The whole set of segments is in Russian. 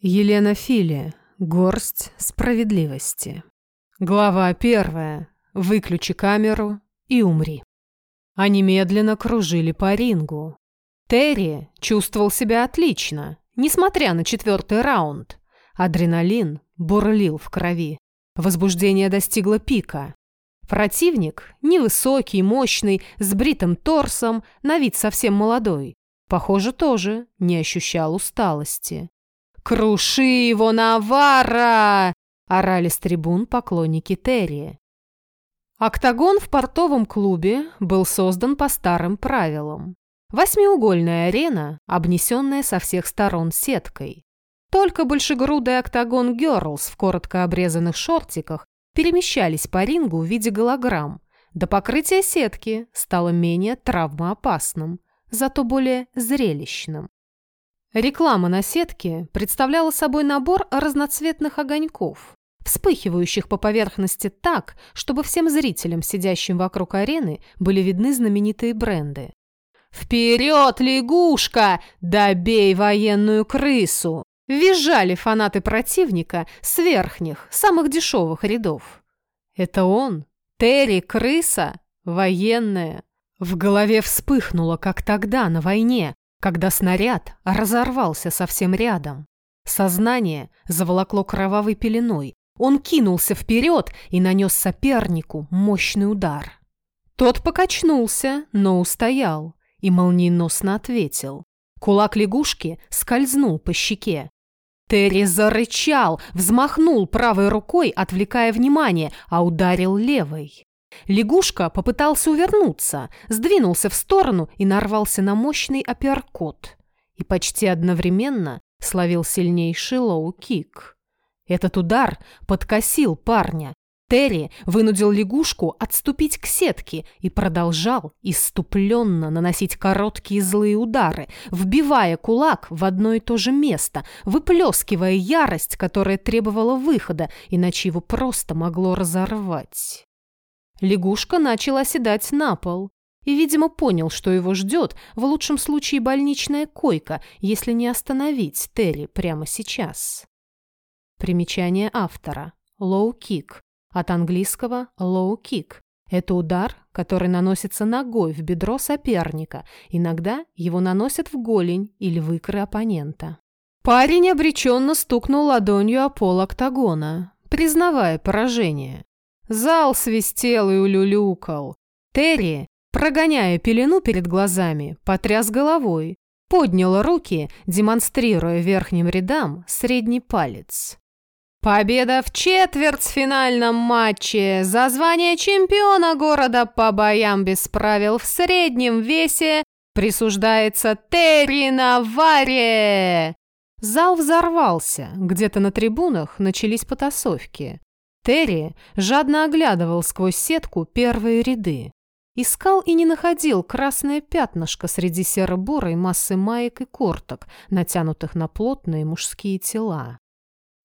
Елена Фили. Горсть справедливости. Глава первая. Выключи камеру и умри. Они медленно кружили по рингу. Терри чувствовал себя отлично, несмотря на четвертый раунд. Адреналин бурлил в крови. Возбуждение достигло пика. Противник, невысокий, мощный, с бритым торсом, на вид совсем молодой, похоже, тоже не ощущал усталости. «Круши его, Навара!» – орали с трибун поклонники Терри. Октагон в портовом клубе был создан по старым правилам. Восьмиугольная арена, обнесенная со всех сторон сеткой. Только большегрудый октагон Герлс в коротко обрезанных шортиках перемещались по рингу в виде голограмм. До покрытия сетки стало менее травмоопасным, зато более зрелищным. Реклама на сетке представляла собой набор разноцветных огоньков, вспыхивающих по поверхности так, чтобы всем зрителям, сидящим вокруг арены, были видны знаменитые бренды. «Вперед, лягушка! Добей военную крысу!» Визжали фанаты противника с верхних, самых дешевых рядов. «Это он? Терри Крыса? Военная?» В голове вспыхнуло, как тогда, на войне, когда снаряд разорвался совсем рядом. Сознание заволокло кровавой пеленой. Он кинулся вперед и нанес сопернику мощный удар. Тот покачнулся, но устоял и молниеносно ответил. Кулак лягушки скользнул по щеке. Терри зарычал, взмахнул правой рукой, отвлекая внимание, а ударил левой. Лягушка попытался увернуться, сдвинулся в сторону и нарвался на мощный апперкот. И почти одновременно словил сильнейший лоу-кик. Этот удар подкосил парня. Терри вынудил лягушку отступить к сетке и продолжал исступленно наносить короткие злые удары, вбивая кулак в одно и то же место, выплескивая ярость, которая требовала выхода, иначе его просто могло разорвать. Лягушка начал оседать на пол и, видимо, понял, что его ждет в лучшем случае больничная койка, если не остановить Терри прямо сейчас. Примечание автора. Low-kick. От английского low-kick. Это удар, который наносится ногой в бедро соперника. Иногда его наносят в голень или в икры оппонента. Парень обреченно стукнул ладонью о пол октагона, признавая поражение. Зал свистел и улюлюкал. Терри, прогоняя пелену перед глазами, потряс головой, поднял руки, демонстрируя верхним рядам средний палец. Победа в четвертьфинальном матче за звание чемпиона города по боям без правил в среднем весе присуждается Терри Наваре. Зал взорвался, где-то на трибунах начались потасовки. Терри жадно оглядывал сквозь сетку первые ряды. Искал и не находил красное пятнышко среди серо-бурой массы маек и корток, натянутых на плотные мужские тела.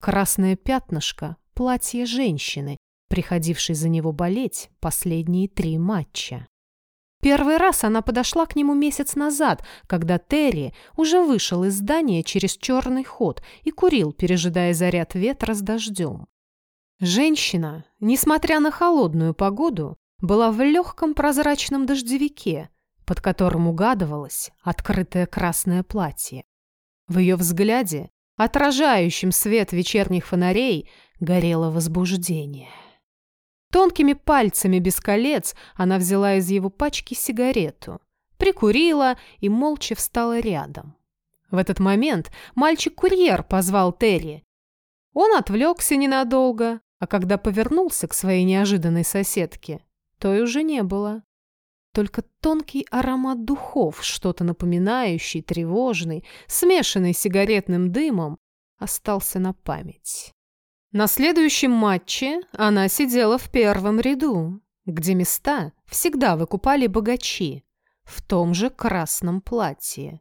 Красное пятнышко – платье женщины, приходившей за него болеть последние три матча. Первый раз она подошла к нему месяц назад, когда Терри уже вышел из здания через черный ход и курил, пережидая заряд ветра с дождем. Женщина, несмотря на холодную погоду, была в легком прозрачном дождевике, под которым угадывалось открытое красное платье. В ее взгляде, отражающем свет вечерних фонарей, горело возбуждение. Тонкими пальцами без колец она взяла из его пачки сигарету, прикурила и молча встала рядом. В этот момент мальчик-курьер позвал Терри. Он отвлекся ненадолго, а когда повернулся к своей неожиданной соседке, той уже не было. Только тонкий аромат духов, что-то напоминающий, тревожный, смешанный с сигаретным дымом, остался на память. На следующем матче она сидела в первом ряду, где места всегда выкупали богачи, в том же красном платье.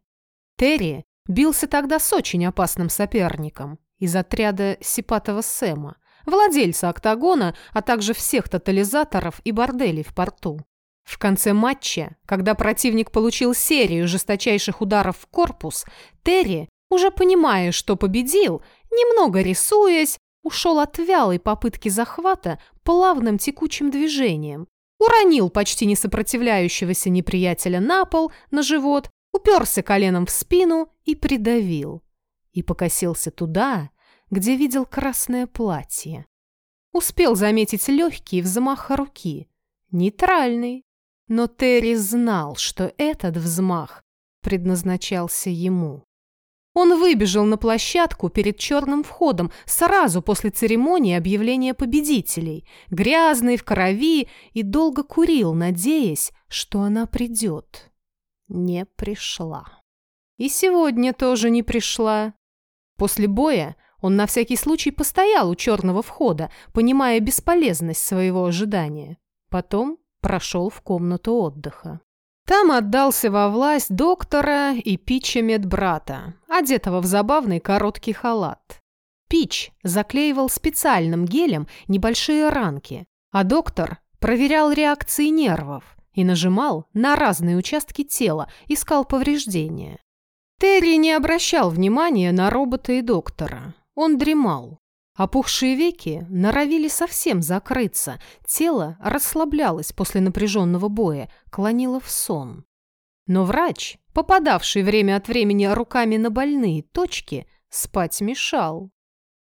Терри бился тогда с очень опасным соперником из отряда Сипатова Сэма, владельца октагона, а также всех тотализаторов и борделей в порту. В конце матча, когда противник получил серию жесточайших ударов в корпус, Терри, уже понимая, что победил, немного рисуясь, ушел от вялой попытки захвата плавным текучим движением, уронил почти не сопротивляющегося неприятеля на пол, на живот, уперся коленом в спину и придавил. И покосился туда, где видел красное платье. Успел заметить легкий взмах руки, нейтральный, но Терри знал, что этот взмах предназначался ему. Он выбежал на площадку перед черным входом сразу после церемонии объявления победителей, грязный, в крови, и долго курил, надеясь, что она придет. Не пришла. И сегодня тоже не пришла. После боя он на всякий случай постоял у черного входа, понимая бесполезность своего ожидания. Потом прошел в комнату отдыха. Там отдался во власть доктора и Пича медбрата, одетого в забавный короткий халат. Пич заклеивал специальным гелем небольшие ранки, а доктор проверял реакции нервов и нажимал на разные участки тела, искал повреждения. Терри не обращал внимания на робота и доктора. Он дремал. Опухшие веки норовили совсем закрыться, тело расслаблялось после напряженного боя, клонило в сон. Но врач, попадавший время от времени руками на больные точки, спать мешал.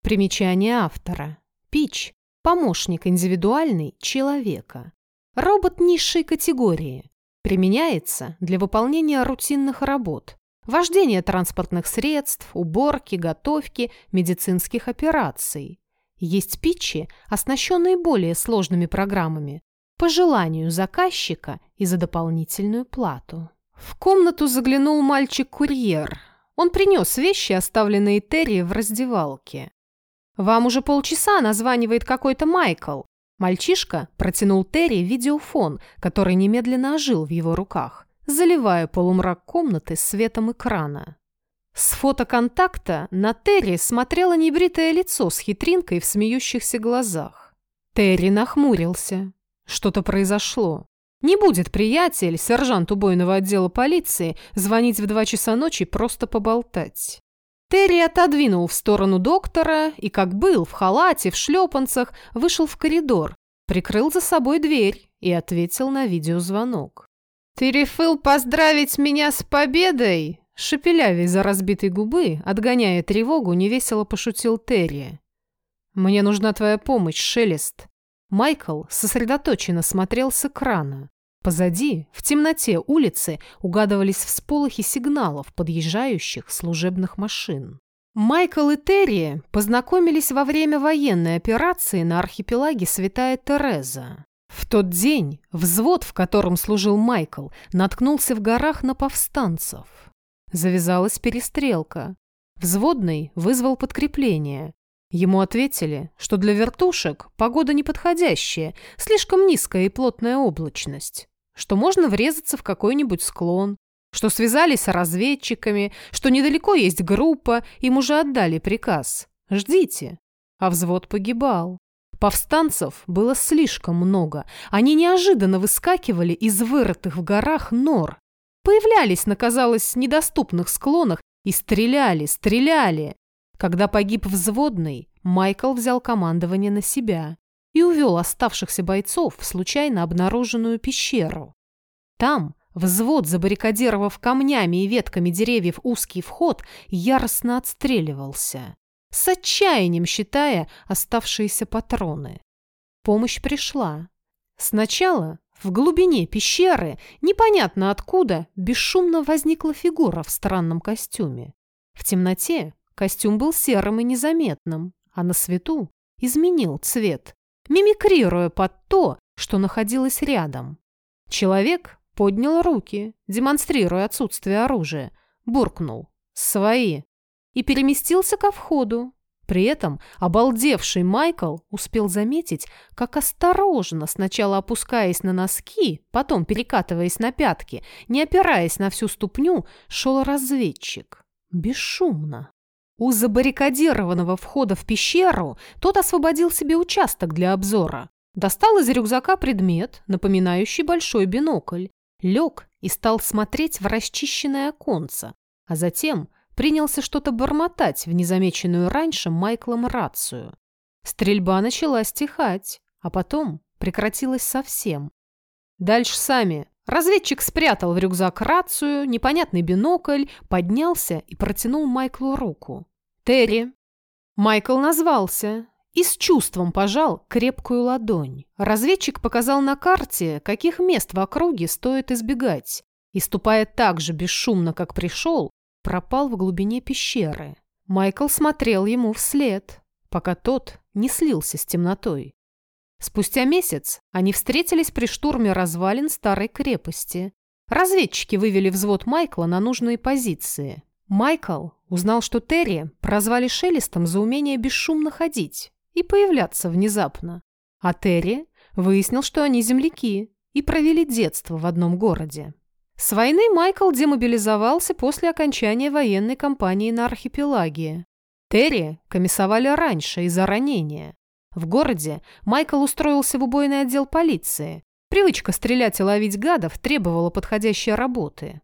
Примечание автора. Пич – помощник индивидуальный человека. Робот низшей категории. Применяется для выполнения рутинных работ, Вождение транспортных средств, уборки, готовки, медицинских операций. Есть питчи, оснащенные более сложными программами, по желанию заказчика и за дополнительную плату. В комнату заглянул мальчик-курьер. Он принес вещи, оставленные Терри в раздевалке. «Вам уже полчаса названивает какой-то Майкл». Мальчишка протянул Терри видеофон, который немедленно ожил в его руках заливая полумрак комнаты светом экрана. С фотоконтакта на Терри смотрело небритое лицо с хитринкой в смеющихся глазах. Терри нахмурился. Что-то произошло. Не будет приятель, сержант убойного отдела полиции, звонить в два часа ночи просто поболтать. Терри отодвинул в сторону доктора и, как был, в халате, в шлепанцах, вышел в коридор, прикрыл за собой дверь и ответил на видеозвонок. «Ты решил поздравить меня с победой?» Шепелявей за разбитой губы, отгоняя тревогу, невесело пошутил Терри. «Мне нужна твоя помощь, Шелест». Майкл сосредоточенно смотрел с экрана. Позади, в темноте улицы, угадывались всполохи сигналов подъезжающих служебных машин. Майкл и Терри познакомились во время военной операции на архипелаге Святая Тереза. В тот день взвод, в котором служил Майкл, наткнулся в горах на повстанцев. Завязалась перестрелка. Взводный вызвал подкрепление. Ему ответили, что для вертушек погода неподходящая, слишком низкая и плотная облачность, что можно врезаться в какой-нибудь склон, что связались с разведчиками, что недалеко есть группа, им уже отдали приказ «Ждите». А взвод погибал. Повстанцев было слишком много. Они неожиданно выскакивали из вырытых в горах нор. Появлялись на, казалось, недоступных склонах и стреляли, стреляли. Когда погиб взводный, Майкл взял командование на себя и увел оставшихся бойцов в случайно обнаруженную пещеру. Там взвод, забаррикадировав камнями и ветками деревьев узкий вход, яростно отстреливался с отчаянием считая оставшиеся патроны. Помощь пришла. Сначала в глубине пещеры, непонятно откуда, бесшумно возникла фигура в странном костюме. В темноте костюм был серым и незаметным, а на свету изменил цвет, мимикрируя под то, что находилось рядом. Человек поднял руки, демонстрируя отсутствие оружия, буркнул «Свои!» И переместился ко входу. При этом обалдевший Майкл успел заметить, как осторожно, сначала опускаясь на носки, потом перекатываясь на пятки, не опираясь на всю ступню, шел разведчик. Бесшумно. У забаррикадированного входа в пещеру тот освободил себе участок для обзора. Достал из рюкзака предмет, напоминающий большой бинокль. Лег и стал смотреть в расчищенное оконце, а затем принялся что-то бормотать в незамеченную раньше Майклом рацию. Стрельба начала стихать, а потом прекратилась совсем. Дальше сами. Разведчик спрятал в рюкзак рацию, непонятный бинокль, поднялся и протянул Майклу руку. «Терри». Майкл назвался и с чувством пожал крепкую ладонь. Разведчик показал на карте, каких мест в округе стоит избегать, и, ступая так же бесшумно, как пришел, пропал в глубине пещеры. Майкл смотрел ему вслед, пока тот не слился с темнотой. Спустя месяц они встретились при штурме развалин старой крепости. Разведчики вывели взвод Майкла на нужные позиции. Майкл узнал, что Терри прозвали Шелестом за умение бесшумно ходить и появляться внезапно. А Терри выяснил, что они земляки и провели детство в одном городе. С войны Майкл демобилизовался после окончания военной кампании на архипелаге. Терри комиссовали раньше из-за ранения. В городе Майкл устроился в убойный отдел полиции. Привычка стрелять и ловить гадов требовала подходящей работы.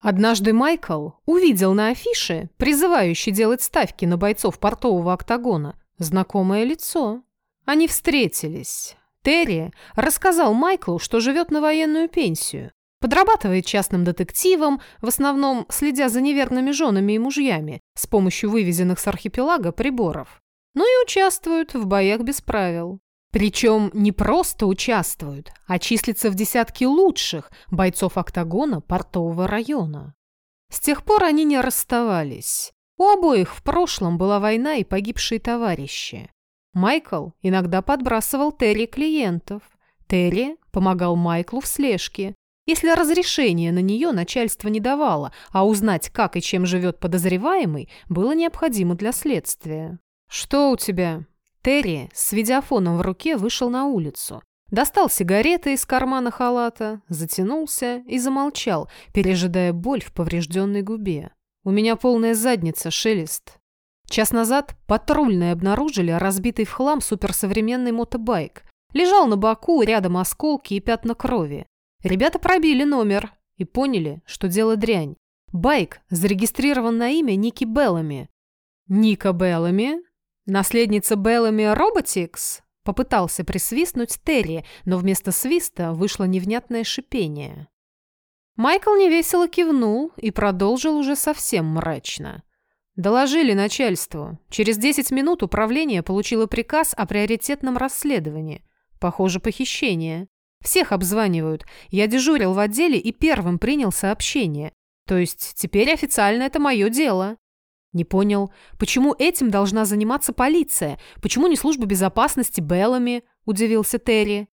Однажды Майкл увидел на афише, призывающей делать ставки на бойцов портового октагона, знакомое лицо. Они встретились. Терри рассказал Майклу, что живет на военную пенсию, подрабатывает частным детективом, в основном следя за неверными женами и мужьями с помощью вывезенных с архипелага приборов но и участвуют в боях без правил. Причем не просто участвуют, а числятся в десятке лучших бойцов октагона портового района. С тех пор они не расставались. У обоих в прошлом была война и погибшие товарищи. Майкл иногда подбрасывал Терри клиентов. Терри помогал Майклу в слежке. Если разрешение на нее начальство не давало, а узнать, как и чем живет подозреваемый, было необходимо для следствия. «Что у тебя?» Терри с видеофоном в руке вышел на улицу. Достал сигареты из кармана халата, затянулся и замолчал, пережидая боль в поврежденной губе. «У меня полная задница, шелест». Час назад патрульные обнаружили разбитый в хлам суперсовременный мотобайк. Лежал на боку, рядом осколки и пятна крови. Ребята пробили номер и поняли, что дело дрянь. Байк зарегистрирован на имя Ники Беллами. Ника Беллами Наследница Беллами Роботикс попытался присвистнуть Терри, но вместо свиста вышло невнятное шипение. Майкл невесело кивнул и продолжил уже совсем мрачно. Доложили начальству. Через 10 минут управление получило приказ о приоритетном расследовании. Похоже, похищение. Всех обзванивают. Я дежурил в отделе и первым принял сообщение. То есть теперь официально это мое дело. Не понял, почему этим должна заниматься полиция? Почему не служба безопасности Беллами? Удивился Терри.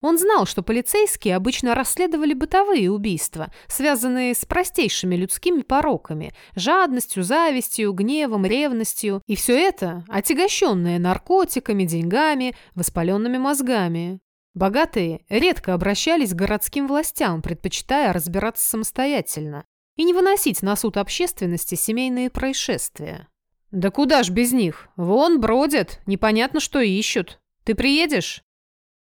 Он знал, что полицейские обычно расследовали бытовые убийства, связанные с простейшими людскими пороками – жадностью, завистью, гневом, ревностью. И все это отягощенное наркотиками, деньгами, воспаленными мозгами. Богатые редко обращались к городским властям, предпочитая разбираться самостоятельно и не выносить на суд общественности семейные происшествия. «Да куда ж без них? Вон бродят, непонятно, что ищут. Ты приедешь?»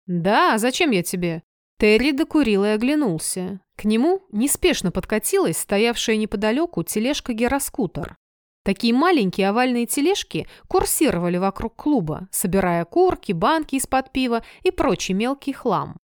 «Да, а зачем я тебе?» Терри докурил и оглянулся. К нему неспешно подкатилась стоявшая неподалеку тележка-гироскутер. Такие маленькие овальные тележки курсировали вокруг клуба, собирая курки, банки из-под пива и прочий мелкий хлам.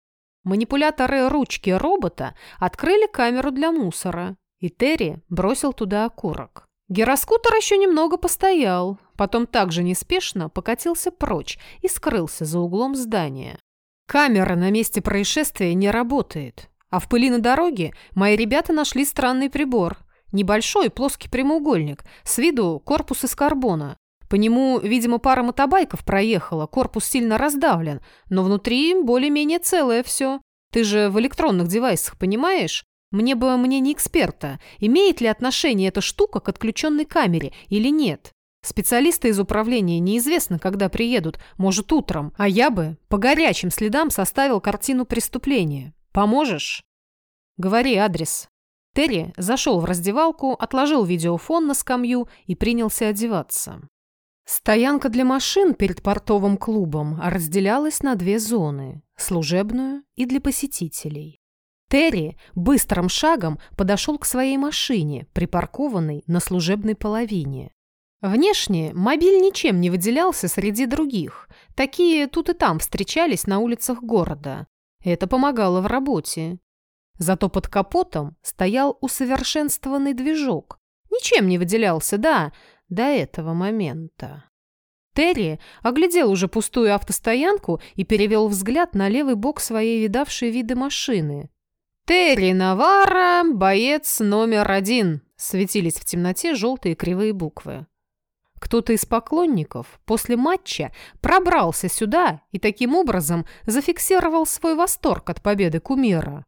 Манипуляторы ручки робота открыли камеру для мусора, и Терри бросил туда окурок. Гироскутер еще немного постоял, потом также неспешно покатился прочь и скрылся за углом здания. Камера на месте происшествия не работает, а в пыли на дороге мои ребята нашли странный прибор. Небольшой плоский прямоугольник, с виду корпус из карбона. По нему, видимо, пара мотобайков проехала, корпус сильно раздавлен, но внутри более-менее целое все. Ты же в электронных девайсах понимаешь? Мне бы мне не эксперта, имеет ли отношение эта штука к отключенной камере или нет. Специалисты из управления неизвестно, когда приедут, может, утром, а я бы по горячим следам составил картину преступления. Поможешь? Говори адрес. Терри зашел в раздевалку, отложил видеофон на скамью и принялся одеваться. Стоянка для машин перед портовым клубом разделялась на две зоны – служебную и для посетителей. Терри быстрым шагом подошел к своей машине, припаркованной на служебной половине. Внешне мобиль ничем не выделялся среди других. Такие тут и там встречались на улицах города. Это помогало в работе. Зато под капотом стоял усовершенствованный движок. Ничем не выделялся, да, до этого момента. Терри оглядел уже пустую автостоянку и перевел взгляд на левый бок своей видавшей виды машины. «Терри Навара, боец номер один», светились в темноте желтые кривые буквы. Кто-то из поклонников после матча пробрался сюда и таким образом зафиксировал свой восторг от победы кумира.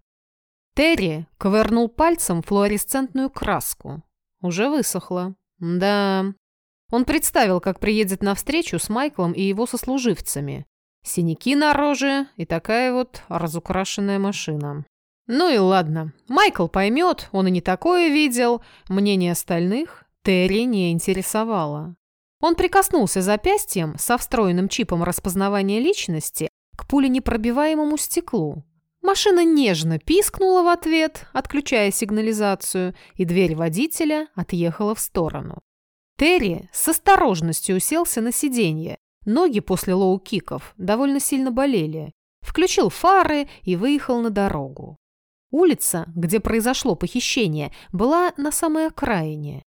Терри ковырнул пальцем флуоресцентную краску. Уже высохла. Да. Он представил, как приедет на встречу с Майклом и его сослуживцами. Синяки на роже и такая вот разукрашенная машина. Ну и ладно. Майкл поймет, он и не такое видел. Мнение остальных Терри не интересовало. Он прикоснулся запястьем со встроенным чипом распознавания личности к пуленепробиваемому стеклу. Машина нежно пискнула в ответ, отключая сигнализацию, и дверь водителя отъехала в сторону. Терри с осторожностью уселся на сиденье. Ноги после лоу-киков довольно сильно болели. Включил фары и выехал на дорогу. Улица, где произошло похищение, была на самой окраине.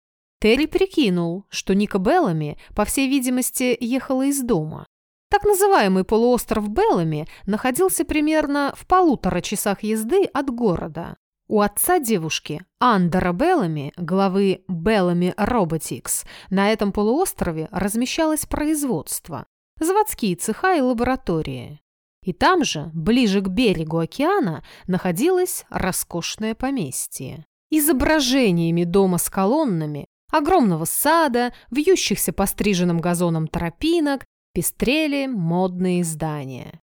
Терри прикинул, что Ника Беллами, по всей видимости, ехала из дома. Так называемый полуостров Беллами находился примерно в полутора часах езды от города. У отца девушки, Андера Беллами, главы Беллами Robotics, на этом полуострове размещалось производство, заводские цеха и лаборатории. И там же, ближе к берегу океана, находилось роскошное поместье. Изображениями дома с колоннами, огромного сада, вьющихся по стриженным газонам тропинок, пестрели модные здания.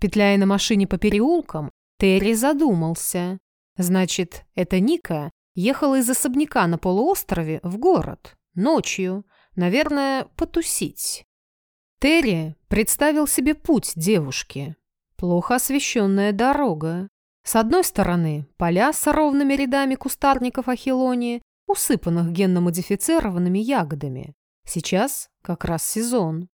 Петляя на машине по переулкам, Терри задумался. Значит, эта Ника ехала из особняка на полуострове в город, ночью, наверное, потусить. Терри представил себе путь девушки. Плохо освещенная дорога. С одной стороны поля с ровными рядами кустарников ахилонии, усыпанных генно-модифицированными ягодами. Сейчас как раз сезон.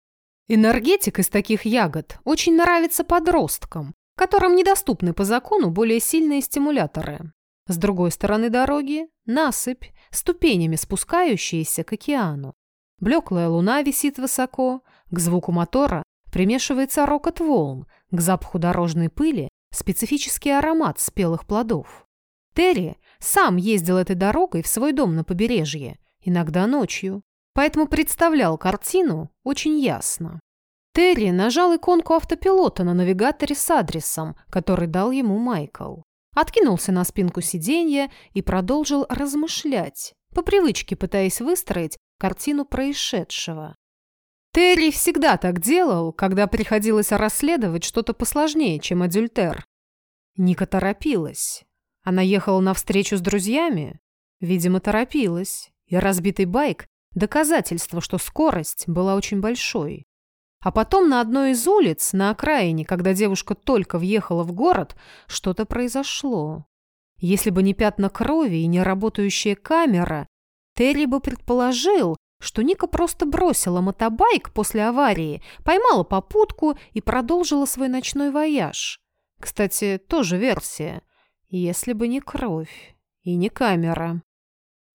Энергетик из таких ягод очень нравится подросткам, которым недоступны по закону более сильные стимуляторы. С другой стороны дороги – насыпь, ступенями спускающаяся к океану. Блеклая луна висит высоко, к звуку мотора примешивается рокот волн, к запаху дорожной пыли – специфический аромат спелых плодов. Терри сам ездил этой дорогой в свой дом на побережье, иногда ночью, поэтому представлял картину очень ясно. Терри нажал иконку автопилота на навигаторе с адресом, который дал ему Майкл. Откинулся на спинку сиденья и продолжил размышлять, по привычке пытаясь выстроить картину происшедшего. Терри всегда так делал, когда приходилось расследовать что-то посложнее, чем адюльтер. Ника торопилась. Она ехала навстречу с друзьями? Видимо, торопилась. И разбитый байк – доказательство, что скорость была очень большой. А потом на одной из улиц, на окраине, когда девушка только въехала в город, что-то произошло. Если бы не пятна крови и не работающая камера, Терри бы предположил, что Ника просто бросила мотобайк после аварии, поймала попутку и продолжила свой ночной вояж. Кстати, тоже версия. Если бы не кровь и не камера.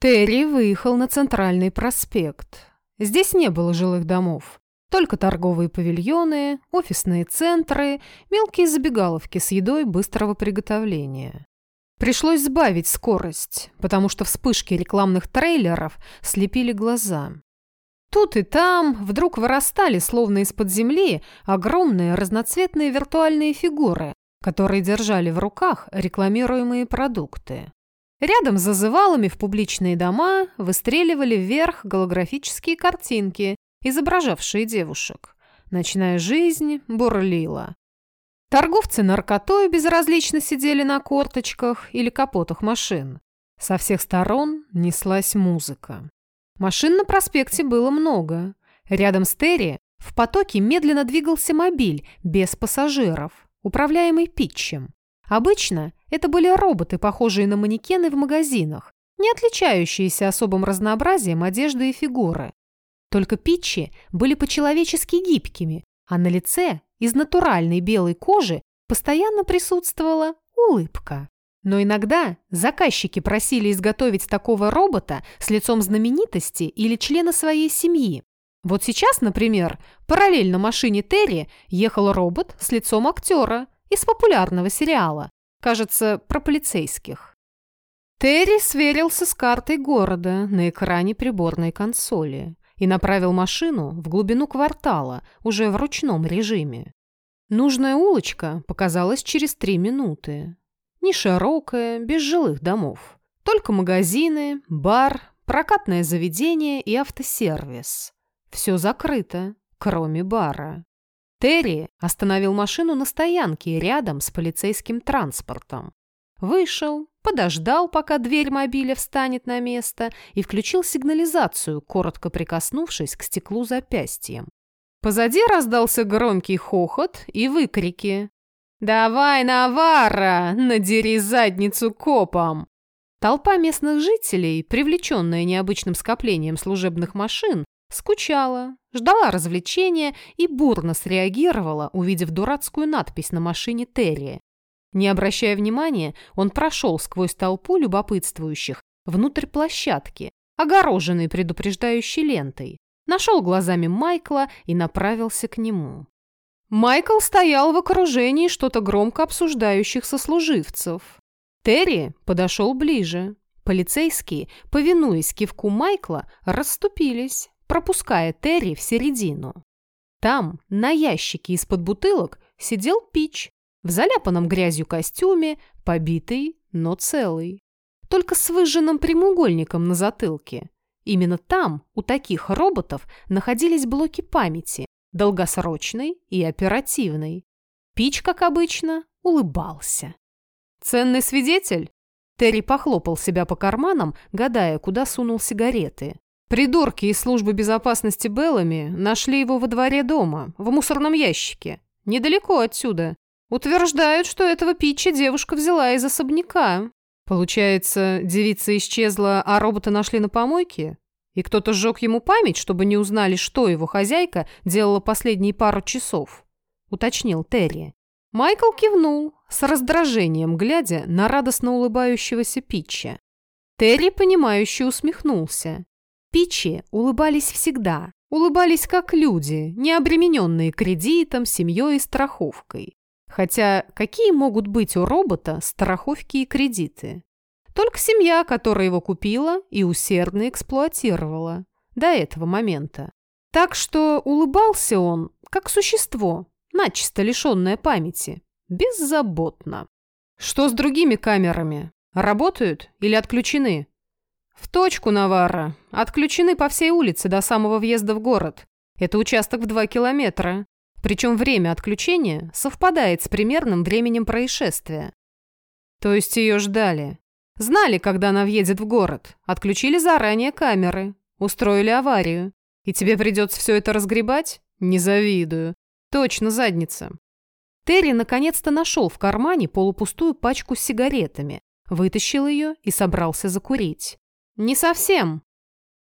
Терри выехал на центральный проспект. Здесь не было жилых домов. Только торговые павильоны, офисные центры, мелкие забегаловки с едой быстрого приготовления. Пришлось сбавить скорость, потому что вспышки рекламных трейлеров слепили глаза. Тут и там вдруг вырастали, словно из-под земли, огромные разноцветные виртуальные фигуры, которые держали в руках рекламируемые продукты. Рядом с зазывалами в публичные дома выстреливали вверх голографические картинки, изображавшие девушек. Ночная жизнь бурлила. Торговцы наркотой безразлично сидели на корточках или капотах машин. Со всех сторон неслась музыка. Машин на проспекте было много. Рядом с Терри в потоке медленно двигался мобиль без пассажиров управляемый питчем. Обычно Это были роботы, похожие на манекены в магазинах, не отличающиеся особым разнообразием одежды и фигуры. Только Питчи были по-человечески гибкими, а на лице из натуральной белой кожи постоянно присутствовала улыбка. Но иногда заказчики просили изготовить такого робота с лицом знаменитости или члена своей семьи. Вот сейчас, например, параллельно машине Терри ехал робот с лицом актера из популярного сериала, кажется, про полицейских. Терри сверился с картой города на экране приборной консоли и направил машину в глубину квартала уже в ручном режиме. Нужная улочка показалась через три минуты. Не широкая, без жилых домов. Только магазины, бар, прокатное заведение и автосервис. Все закрыто, кроме бара. Терри остановил машину на стоянке рядом с полицейским транспортом. Вышел, подождал, пока дверь мобиля встанет на место и включил сигнализацию, коротко прикоснувшись к стеклу запястьем. Позади раздался громкий хохот и выкрики. «Давай, Навара, надери задницу копам!» Толпа местных жителей, привлеченная необычным скоплением служебных машин, скучала, ждала развлечения и бурно среагировала, увидев дурацкую надпись на машине Терри. Не обращая внимания, он прошел сквозь толпу любопытствующих внутрь площадки, огороженной предупреждающей лентой, нашел глазами Майкла и направился к нему. Майкл стоял в окружении что-то громко обсуждающих сослуживцев. Терри подошел ближе. Полицейские, повинуясь кивку Майкла, расступились, пропуская Терри в середину. Там, на ящике из-под бутылок, сидел Пич в заляпанном грязью костюме, побитый, но целый. Только с выжженным прямоугольником на затылке. Именно там, у таких роботов, находились блоки памяти, долгосрочный и оперативный. Пич, как обычно, улыбался. «Ценный свидетель?» Терри похлопал себя по карманам, гадая, куда сунул сигареты. Придурки из службы безопасности Беллами нашли его во дворе дома, в мусорном ящике, недалеко отсюда. Утверждают, что этого Питча девушка взяла из особняка. Получается, девица исчезла, а робота нашли на помойке? И кто-то сжег ему память, чтобы не узнали, что его хозяйка делала последние пару часов, уточнил Терри. Майкл кивнул, с раздражением глядя на радостно улыбающегося Питча. Терри, понимающе усмехнулся. Питчи улыбались всегда, улыбались как люди, не обремененные кредитом, семьей и страховкой. Хотя какие могут быть у робота страховки и кредиты? Только семья, которая его купила и усердно эксплуатировала до этого момента. Так что улыбался он, как существо, начисто лишенное памяти, беззаботно. Что с другими камерами? Работают или отключены? В точку, Наварра. Отключены по всей улице до самого въезда в город. Это участок в два километра. Причем время отключения совпадает с примерным временем происшествия. То есть ее ждали. Знали, когда она въедет в город. Отключили заранее камеры. Устроили аварию. И тебе придется все это разгребать? Не завидую. Точно задница. Терри наконец-то нашел в кармане полупустую пачку с сигаретами, вытащил ее и собрался закурить. Не совсем.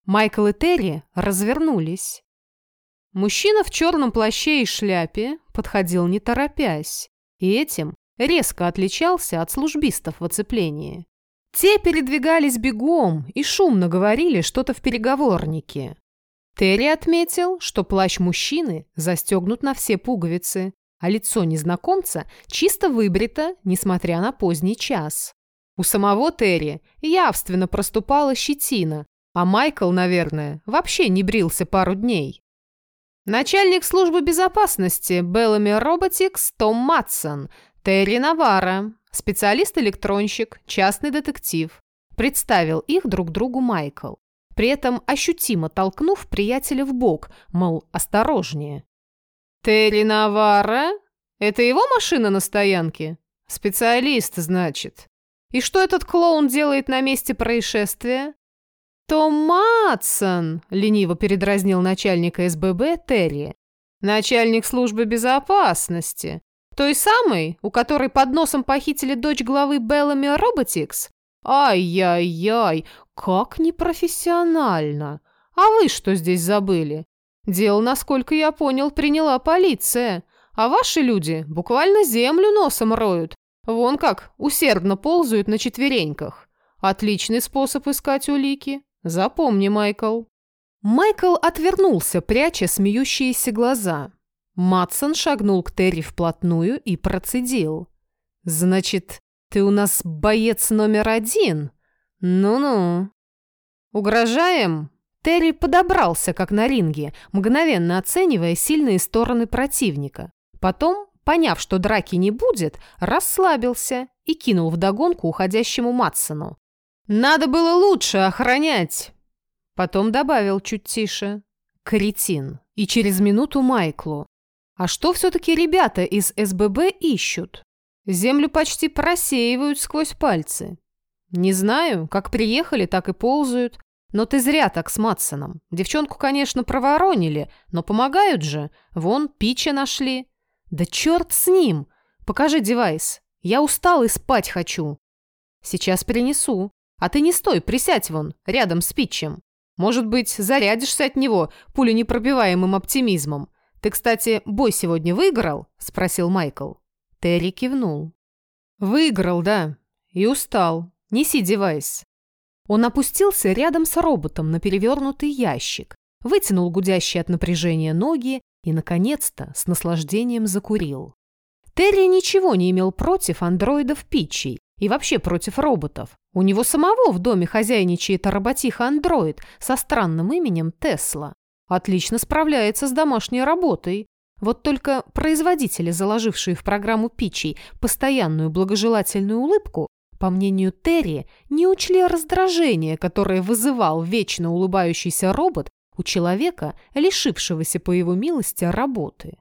Майкл и Терри развернулись. Мужчина в черном плаще и шляпе подходил не торопясь, и этим резко отличался от службистов в оцеплении. Те передвигались бегом и шумно говорили что-то в переговорнике. Терри отметил, что плащ мужчины застегнут на все пуговицы, а лицо незнакомца чисто выбрито, несмотря на поздний час. У самого Терри явственно проступала щетина, а Майкл, наверное, вообще не брился пару дней. Начальник службы безопасности Беллами Роботикс Том Матсон, Терри Навара, Специалист-электронщик, частный детектив. Представил их друг другу Майкл, при этом ощутимо толкнув приятеля в бок, мол, осторожнее. «Терри Навара? Это его машина на стоянке? Специалист, значит. И что этот клоун делает на месте происшествия?» «Том Матсон!» – лениво передразнил начальника СББ Терри. «Начальник службы безопасности. Той самой, у которой под носом похитили дочь главы Беллами Роботикс? Ай-яй-яй, как непрофессионально. А вы что здесь забыли? Дело, насколько я понял, приняла полиция. А ваши люди буквально землю носом роют. Вон как, усердно ползают на четвереньках. Отличный способ искать улики. Запомни, Майкл. Майкл отвернулся, пряча смеющиеся глаза. Матсон шагнул к Терри вплотную и процедил. «Значит, ты у нас боец номер один? Ну-ну». «Угрожаем?» Терри подобрался, как на ринге, мгновенно оценивая сильные стороны противника. Потом, поняв, что драки не будет, расслабился и кинул вдогонку уходящему Матсону. «Надо было лучше охранять!» Потом добавил чуть тише. «Кретин!» И через минуту Майклу. «А что все-таки ребята из СББ ищут? Землю почти просеивают сквозь пальцы. Не знаю, как приехали, так и ползают. Но ты зря так с Матсоном. Девчонку, конечно, проворонили, но помогают же. Вон, Пича нашли. Да черт с ним! Покажи девайс. Я устал и спать хочу. Сейчас принесу. А ты не стой, присядь вон, рядом с Питчем. Может быть, зарядишься от него пуленепробиваемым оптимизмом. Ты, кстати, бой сегодня выиграл? Спросил Майкл. Терри кивнул. Выиграл, да. И устал. Неси девайс. Он опустился рядом с роботом на перевернутый ящик, вытянул гудящие от напряжения ноги и, наконец-то, с наслаждением закурил. Терри ничего не имел против андроидов Питчей и вообще против роботов. У него самого в доме хозяйничает роботиха-андроид со странным именем Тесла. Отлично справляется с домашней работой. Вот только производители, заложившие в программу Питчей постоянную благожелательную улыбку, по мнению Терри, не учли раздражение, которое вызывал вечно улыбающийся робот у человека, лишившегося по его милости работы.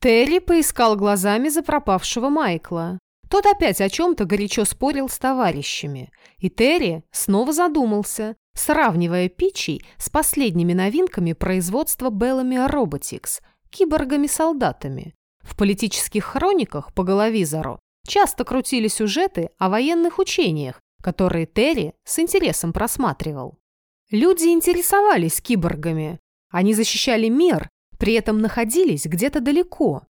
Терри поискал глазами за пропавшего Майкла. Тот опять о чем-то горячо спорил с товарищами, и Терри снова задумался, сравнивая Пичей с последними новинками производства Bellamy Robotics, киборгами-солдатами. В политических хрониках по головизору часто крутили сюжеты о военных учениях, которые Терри с интересом просматривал. Люди интересовались киборгами. Они защищали мир, при этом находились где-то далеко.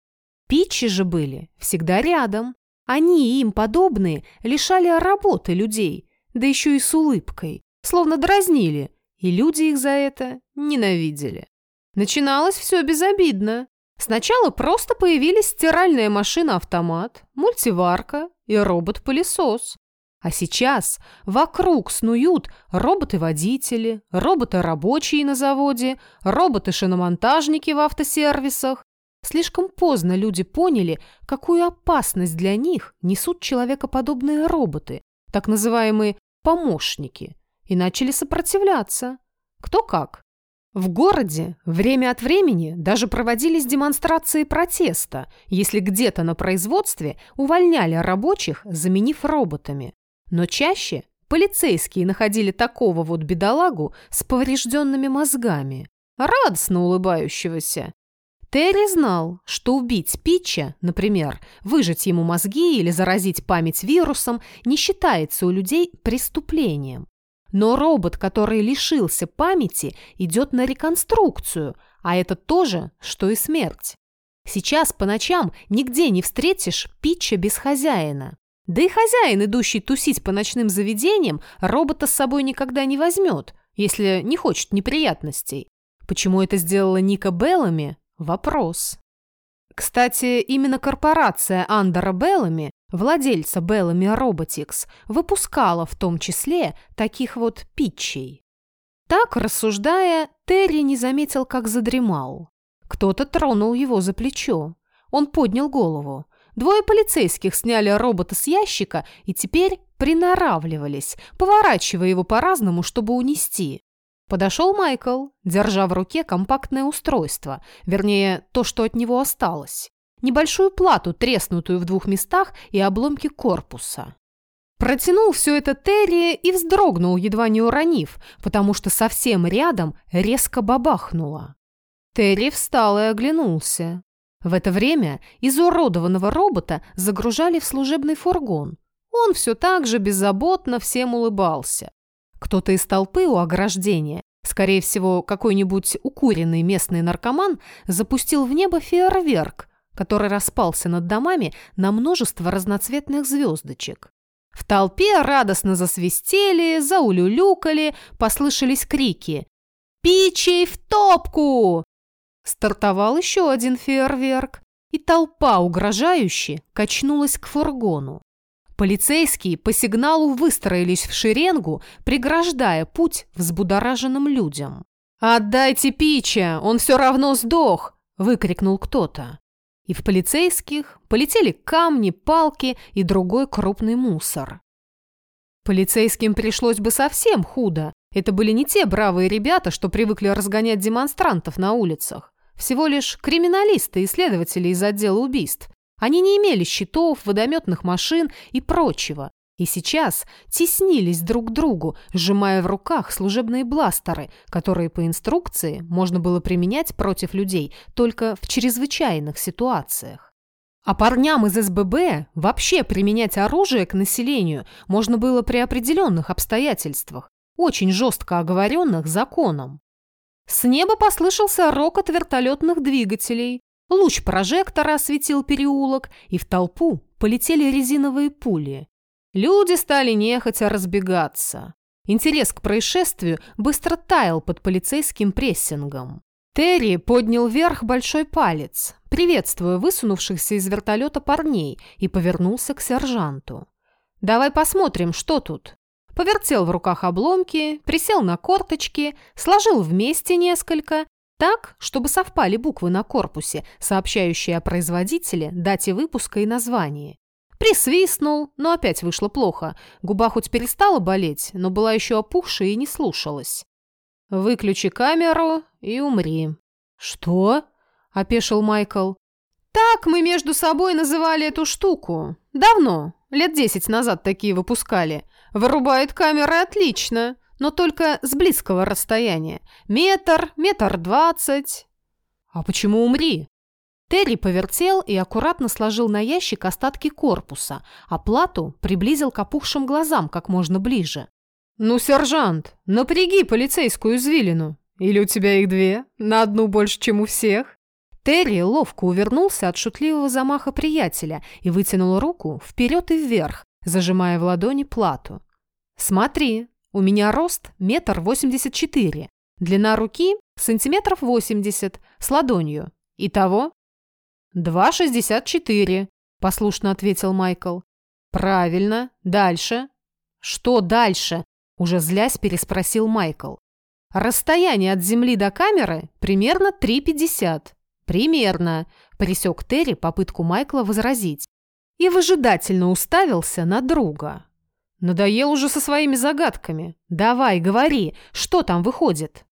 Питчи же были всегда рядом, они и им подобные лишали работы людей, да еще и с улыбкой, словно дразнили, и люди их за это ненавидели. Начиналось все безобидно. Сначала просто появились стиральная машина-автомат, мультиварка и робот-пылесос. А сейчас вокруг снуют роботы-водители, роботы-рабочие на заводе, роботы-шиномонтажники в автосервисах, Слишком поздно люди поняли, какую опасность для них несут человекоподобные роботы, так называемые «помощники», и начали сопротивляться. Кто как. В городе время от времени даже проводились демонстрации протеста, если где-то на производстве увольняли рабочих, заменив роботами. Но чаще полицейские находили такого вот бедолагу с поврежденными мозгами, радостно улыбающегося, Терри знал, что убить Питча, например, выжать ему мозги или заразить память вирусом, не считается у людей преступлением. Но робот, который лишился памяти, идет на реконструкцию, а это тоже, что и смерть. Сейчас по ночам нигде не встретишь Питча без хозяина. Да и хозяин, идущий тусить по ночным заведениям, робота с собой никогда не возьмет, если не хочет неприятностей. Почему это сделала Ника Беллами, Вопрос. Кстати, именно корпорация Андера Беллами, владельца Беллами Роботикс, выпускала в том числе таких вот питчей. Так, рассуждая, Терри не заметил, как задремал. Кто-то тронул его за плечо. Он поднял голову. Двое полицейских сняли робота с ящика и теперь приноравливались, поворачивая его по-разному, чтобы унести. Подошел Майкл, держа в руке компактное устройство, вернее, то, что от него осталось. Небольшую плату, треснутую в двух местах, и обломки корпуса. Протянул все это Терри и вздрогнул, едва не уронив, потому что совсем рядом резко бабахнуло. Терри встал и оглянулся. В это время изуродованного робота загружали в служебный фургон. Он все так же беззаботно всем улыбался. Кто-то из толпы у ограждения, скорее всего, какой-нибудь укуренный местный наркоман, запустил в небо фейерверк, который распался над домами на множество разноцветных звездочек. В толпе радостно засвистели, заулюлюкали, послышались крики. «Пичей в топку!» Стартовал еще один фейерверк, и толпа угрожающе качнулась к фургону. Полицейские по сигналу выстроились в шеренгу, преграждая путь взбудораженным людям. «Отдайте Пича, он все равно сдох!» – выкрикнул кто-то и в полицейских полетели камни, палки и другой крупный мусор. Полицейским пришлось бы совсем худо. Это были не те бравые ребята, что привыкли разгонять демонстрантов на улицах. Всего лишь криминалисты и следователи из отдела убийств. Они не имели щитов, водометных машин и прочего и сейчас теснились друг к другу, сжимая в руках служебные бластеры, которые по инструкции можно было применять против людей только в чрезвычайных ситуациях. А парням из СББ вообще применять оружие к населению можно было при определенных обстоятельствах, очень жестко оговоренных законом. С неба послышался рокот вертолетных двигателей, луч прожектора осветил переулок, и в толпу полетели резиновые пули. Люди стали нехотя разбегаться. Интерес к происшествию быстро таял под полицейским прессингом. Терри поднял вверх большой палец, приветствуя высунувшихся из вертолета парней, и повернулся к сержанту. «Давай посмотрим, что тут». Повертел в руках обломки, присел на корточки, сложил вместе несколько, так, чтобы совпали буквы на корпусе, сообщающие о производителе, дате выпуска и названии. Присвистнул, но опять вышло плохо. Губа хоть перестала болеть, но была еще опухшая и не слушалась. «Выключи камеру и умри». «Что?» – опешил Майкл. «Так мы между собой называли эту штуку. Давно, лет десять назад такие выпускали. Вырубает камеры отлично, но только с близкого расстояния. Метр, метр двадцать». «А почему умри?» Терри повертел и аккуратно сложил на ящик остатки корпуса, а плату приблизил к опухшим глазам как можно ближе. «Ну, сержант, напряги полицейскую извилину. Или у тебя их две? На одну больше, чем у всех?» Терри ловко увернулся от шутливого замаха приятеля и вытянул руку вперед и вверх, зажимая в ладони плату. «Смотри, у меня рост метр восемьдесят четыре, длина руки сантиметров восемьдесят, с ладонью. Итого «Два шестьдесят четыре», – послушно ответил Майкл. «Правильно. Дальше». «Что дальше?» – уже злясь переспросил Майкл. «Расстояние от земли до камеры примерно 3,50». «Примерно», – пресек Терри попытку Майкла возразить. И выжидательно уставился на друга. «Надоел уже со своими загадками. Давай, говори, что там выходит?»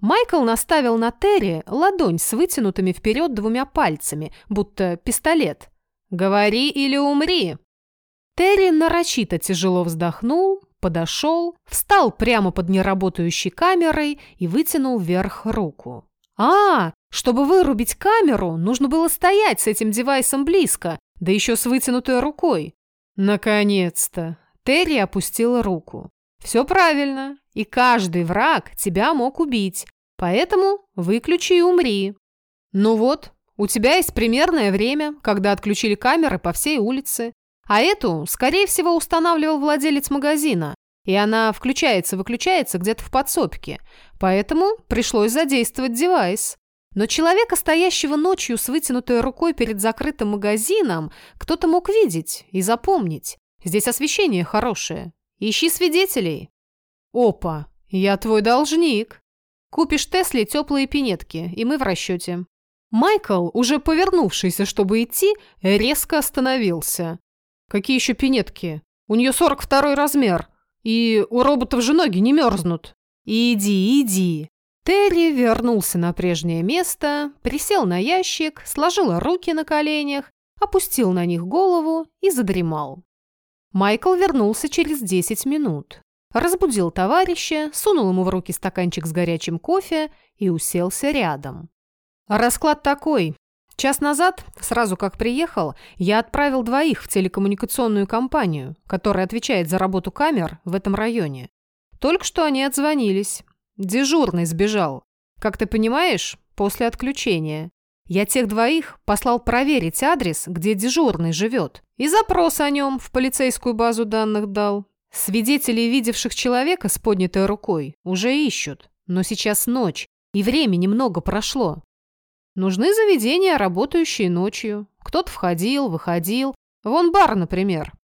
Майкл наставил на Терри ладонь с вытянутыми вперед двумя пальцами, будто пистолет. «Говори или умри!» Терри нарочито тяжело вздохнул, подошел, встал прямо под неработающей камерой и вытянул вверх руку. «А, чтобы вырубить камеру, нужно было стоять с этим девайсом близко, да еще с вытянутой рукой». «Наконец-то!» Терри опустила руку. «Все правильно. И каждый враг тебя мог убить, поэтому выключи и умри. Ну вот, у тебя есть примерное время, когда отключили камеры по всей улице, а эту, скорее всего, устанавливал владелец магазина, и она включается-выключается где-то в подсобке, поэтому пришлось задействовать девайс. Но человека, стоящего ночью с вытянутой рукой перед закрытым магазином, кто-то мог видеть и запомнить. Здесь освещение хорошее. Ищи свидетелей. «Опа, я твой должник. Купишь Тесле теплые пинетки, и мы в расчете». Майкл, уже повернувшийся, чтобы идти, резко остановился. «Какие еще пинетки? У нее 42 размер, и у роботов же ноги не мерзнут». «Иди, иди». Терри вернулся на прежнее место, присел на ящик, сложил руки на коленях, опустил на них голову и задремал. Майкл вернулся через 10 минут. Разбудил товарища, сунул ему в руки стаканчик с горячим кофе и уселся рядом. Расклад такой. Час назад, сразу как приехал, я отправил двоих в телекоммуникационную компанию, которая отвечает за работу камер в этом районе. Только что они отзвонились. Дежурный сбежал. Как ты понимаешь, после отключения. Я тех двоих послал проверить адрес, где дежурный живет, и запрос о нем в полицейскую базу данных дал. Свидетелей, видевших человека с поднятой рукой, уже ищут, но сейчас ночь, и времени много прошло. Нужны заведения, работающие ночью. Кто-то входил, выходил. Вон бар, например.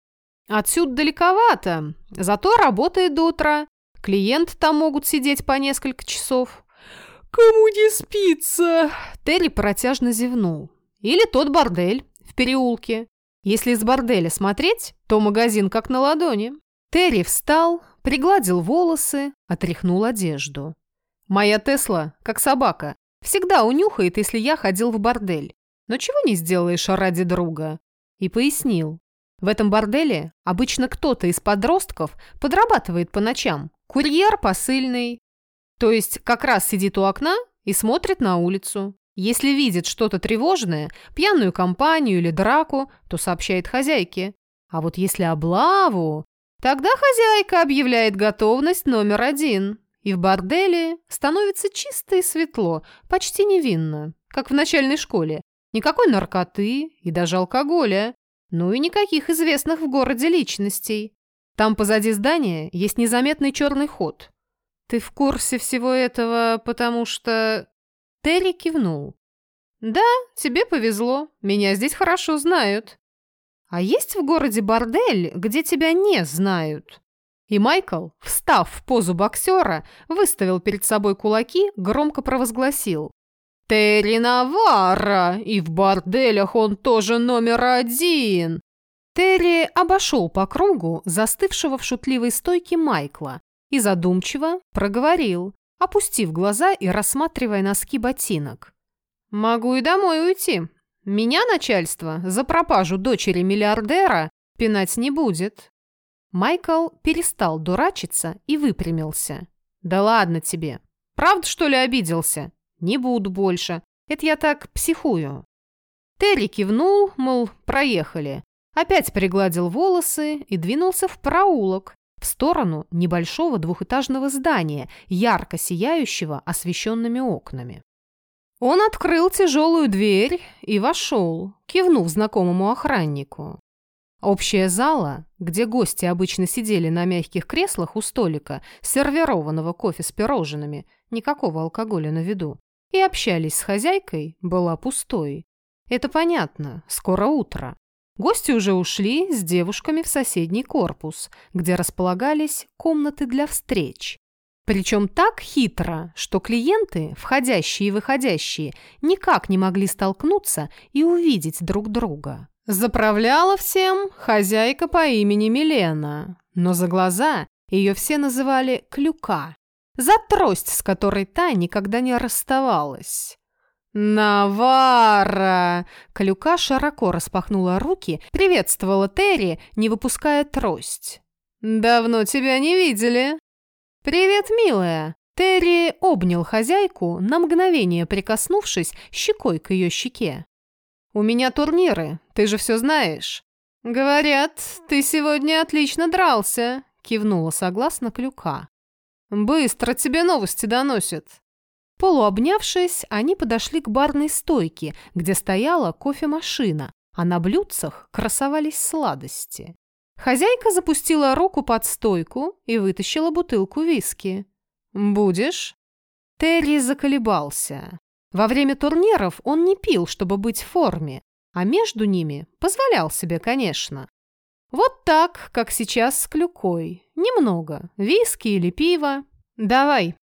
Отсюда далековато, зато работает до утра. Клиенты там могут сидеть по несколько часов. «Кому не спится?» Терри протяжно зевнул. «Или тот бордель в переулке. Если из борделя смотреть, то магазин как на ладони». Терри встал, пригладил волосы, отряхнул одежду. «Моя Тесла, как собака, всегда унюхает, если я ходил в бордель. Но чего не сделаешь ради друга?» И пояснил. В этом борделе обычно кто-то из подростков подрабатывает по ночам. Курьер, посыльный, то есть как раз сидит у окна и смотрит на улицу. Если видит что-то тревожное, пьяную компанию или драку, то сообщает хозяйке. А вот если облаву, тогда хозяйка объявляет готовность номер один. И в борделе становится чисто и светло, почти невинно, как в начальной школе. Никакой наркоты и даже алкоголя. Ну и никаких известных в городе личностей. Там позади здания есть незаметный черный ход. «Ты в курсе всего этого, потому что...» Терри кивнул. «Да, тебе повезло. Меня здесь хорошо знают. А есть в городе бордель, где тебя не знают?» И Майкл, встав в позу боксера, выставил перед собой кулаки, громко провозгласил. «Терри Наварра! И в борделях он тоже номер один!» Терри обошел по кругу застывшего в шутливой стойке Майкла и задумчиво проговорил, опустив глаза и рассматривая носки ботинок. «Могу и домой уйти. Меня начальство за пропажу дочери миллиардера пинать не будет». Майкл перестал дурачиться и выпрямился. «Да ладно тебе. Правда, что ли, обиделся? Не буду больше. Это я так психую». Терри кивнул, мол, проехали. Опять пригладил волосы и двинулся в проулок, в сторону небольшого двухэтажного здания, ярко сияющего освещенными окнами. Он открыл тяжелую дверь и вошел, кивнув знакомому охраннику. Общая зала, где гости обычно сидели на мягких креслах у столика, сервированного кофе с пирожными, никакого алкоголя на виду, и общались с хозяйкой, была пустой. Это понятно, скоро утро. Гости уже ушли с девушками в соседний корпус, где располагались комнаты для встреч. Причем так хитро, что клиенты, входящие и выходящие, никак не могли столкнуться и увидеть друг друга. Заправляла всем хозяйка по имени Милена, но за глаза ее все называли Клюка, за трость, с которой та никогда не расставалась. «Навара!» Клюка широко распахнула руки, приветствовала Терри, не выпуская трость. «Давно тебя не видели!» «Привет, милая!» Терри обнял хозяйку, на мгновение прикоснувшись щекой к ее щеке. «У меня турниры, ты же все знаешь». «Говорят, ты сегодня отлично дрался», — кивнула согласно Клюка. «Быстро тебе новости доносят. Полуобнявшись, они подошли к барной стойке, где стояла кофемашина, а на блюдцах красовались сладости. Хозяйка запустила руку под стойку и вытащила бутылку виски. «Будешь?» Терри заколебался. Во время турниров он не пил, чтобы быть в форме, а между ними позволял себе, конечно. Вот так, как сейчас с клюкой. Немного. Виски или пиво. «Давай»,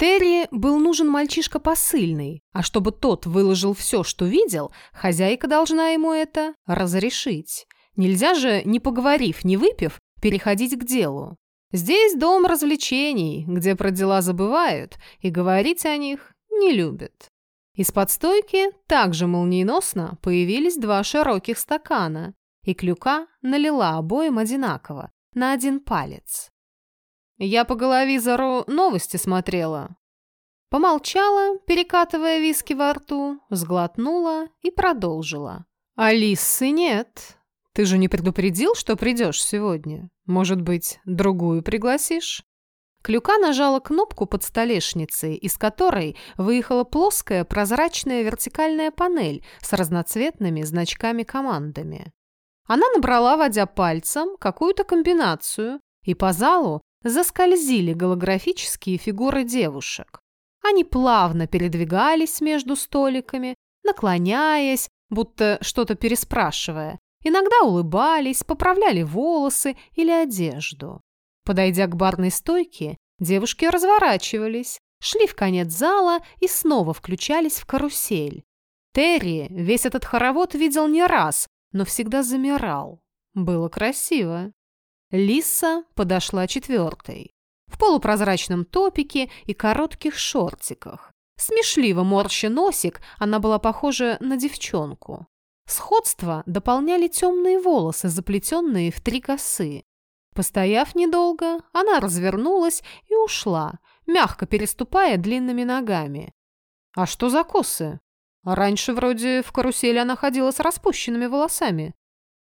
Терри был нужен мальчишка посыльный, а чтобы тот выложил все, что видел, хозяйка должна ему это разрешить. Нельзя же, не поговорив, не выпив, переходить к делу. Здесь дом развлечений, где про дела забывают и говорить о них не любят. Из-под стойки также молниеносно появились два широких стакана, и клюка налила обоим одинаково, на один палец. Я по головизору новости смотрела. Помолчала, перекатывая виски во рту, сглотнула и продолжила. «Алисы нет. Ты же не предупредил, что придешь сегодня? Может быть, другую пригласишь?» Клюка нажала кнопку под столешницей, из которой выехала плоская прозрачная вертикальная панель с разноцветными значками-командами. Она набрала, водя пальцем, какую-то комбинацию, и по залу заскользили голографические фигуры девушек. Они плавно передвигались между столиками, наклоняясь, будто что-то переспрашивая. Иногда улыбались, поправляли волосы или одежду. Подойдя к барной стойке, девушки разворачивались, шли в конец зала и снова включались в карусель. Терри весь этот хоровод видел не раз, но всегда замирал. Было красиво. Лиса подошла четвертой. В полупрозрачном топике и коротких шортиках. Смешливо морща носик, она была похожа на девчонку. Сходство дополняли темные волосы, заплетенные в три косы. Постояв недолго, она развернулась и ушла, мягко переступая длинными ногами. «А что за косы?» Раньше вроде в карусели она ходила с распущенными волосами.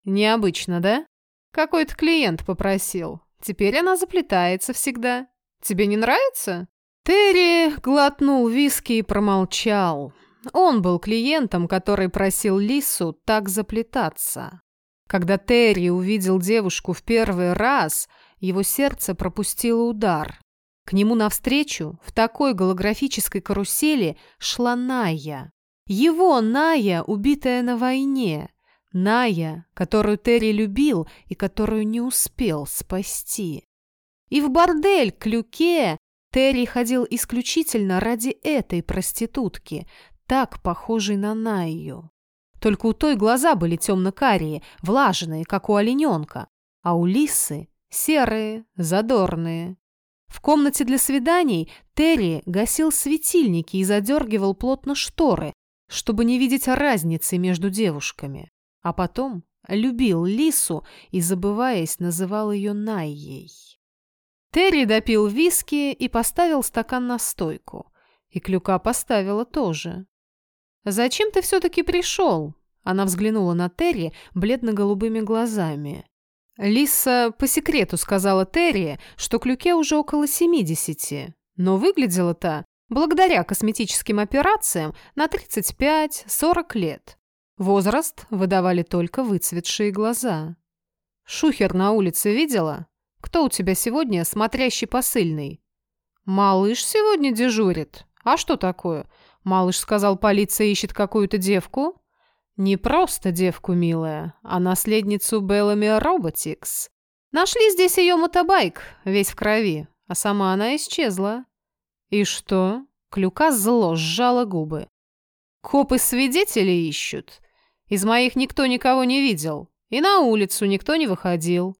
Необычно, да? Какой-то клиент попросил. Теперь она заплетается всегда. Тебе не нравится? Терри глотнул виски и промолчал. Он был клиентом, который просил Лису так заплетаться. Когда Терри увидел девушку в первый раз, его сердце пропустило удар. К нему навстречу в такой голографической карусели шла Ная. Его Ная, убитая на войне. Ная, которую Терри любил и которую не успел спасти. И в бордель Клюке Терри ходил исключительно ради этой проститутки, так похожей на Найю. Только у той глаза были темно-карие, влажные, как у олененка, а у лисы серые, задорные. В комнате для свиданий Терри гасил светильники и задергивал плотно шторы, чтобы не видеть разницы между девушками. А потом любил Лису и, забываясь, называл ее Найей. Терри допил виски и поставил стакан на стойку. И Клюка поставила тоже. «Зачем ты все-таки пришел?» Она взглянула на Терри бледно-голубыми глазами. Лиса по секрету сказала Терри, что Клюке уже около семидесяти, но выглядела та благодаря косметическим операциям на 35-40 лет. Возраст выдавали только выцветшие глаза. «Шухер на улице видела? Кто у тебя сегодня смотрящий посыльный?» «Малыш сегодня дежурит. А что такое? Малыш сказал, полиция ищет какую-то девку?» «Не просто девку, милая, а наследницу Беллами Роботикс. Нашли здесь ее мотобайк, весь в крови, а сама она исчезла. «И что?» Клюка зло сжала губы. «Копы свидетелей ищут. Из моих никто никого не видел. И на улицу никто не выходил».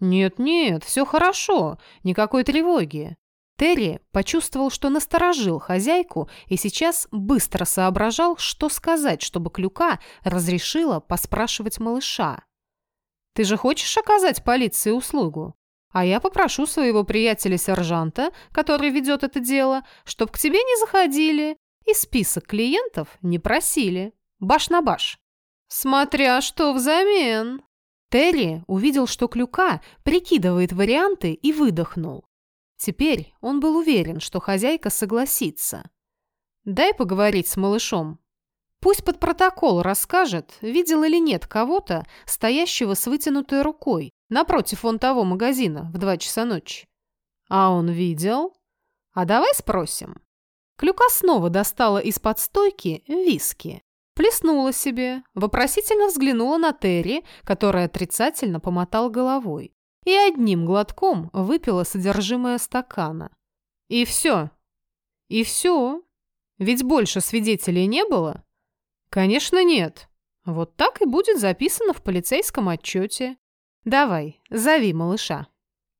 «Нет-нет, все хорошо. Никакой тревоги». Терри почувствовал, что насторожил хозяйку и сейчас быстро соображал, что сказать, чтобы Клюка разрешила поспрашивать малыша. «Ты же хочешь оказать полиции услугу?» А я попрошу своего приятеля-сержанта, который ведет это дело, чтоб к тебе не заходили и список клиентов не просили. Баш на баш. Смотря что взамен. Терри увидел, что Клюка прикидывает варианты и выдохнул. Теперь он был уверен, что хозяйка согласится. «Дай поговорить с малышом», Пусть под протокол расскажет, видел или нет кого-то, стоящего с вытянутой рукой, напротив вон того магазина в два часа ночи. А он видел? А давай спросим. Клюка снова достала из-под стойки виски. Плеснула себе, вопросительно взглянула на Терри, которая отрицательно помотал головой, и одним глотком выпила содержимое стакана. И все. И все. Ведь больше свидетелей не было. Конечно, нет. Вот так и будет записано в полицейском отчете. Давай, зови малыша.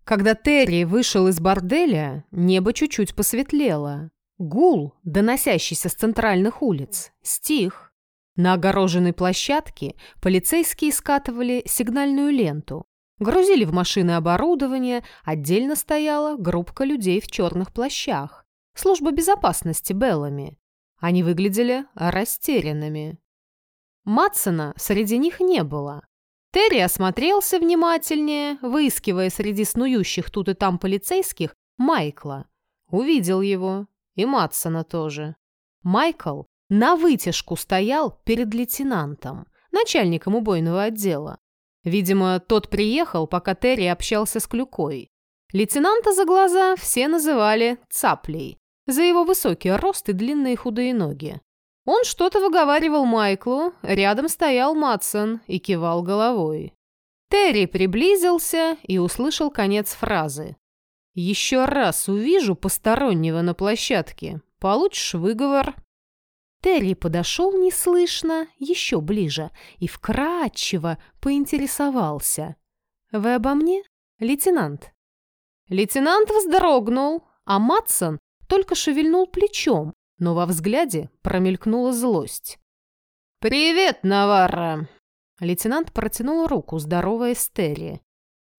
Когда Терри вышел из борделя, небо чуть-чуть посветлело. Гул, доносящийся с центральных улиц, стих. На огороженной площадке полицейские скатывали сигнальную ленту. Грузили в машины оборудование, отдельно стояла группка людей в черных плащах. служба безопасности Беллами. Они выглядели растерянными. Матсона среди них не было. Терри осмотрелся внимательнее, выискивая среди снующих тут и там полицейских Майкла. Увидел его. И Матсона тоже. Майкл на вытяжку стоял перед лейтенантом, начальником убойного отдела. Видимо, тот приехал, пока Терри общался с Клюкой. Лейтенанта за глаза все называли «цаплей», за его высокий рост и длинные худые ноги. Он что-то выговаривал Майклу, рядом стоял Матсон и кивал головой. Терри приблизился и услышал конец фразы. «Еще раз увижу постороннего на площадке. Получишь выговор». Терри подошел неслышно, еще ближе, и вкратчиво поинтересовался. «Вы обо мне, лейтенант?» Лейтенант вздрогнул, а Матсон только шевельнул плечом, но во взгляде промелькнула злость. «Привет, Наварра!» Лейтенант протянул руку, здоровая Терри.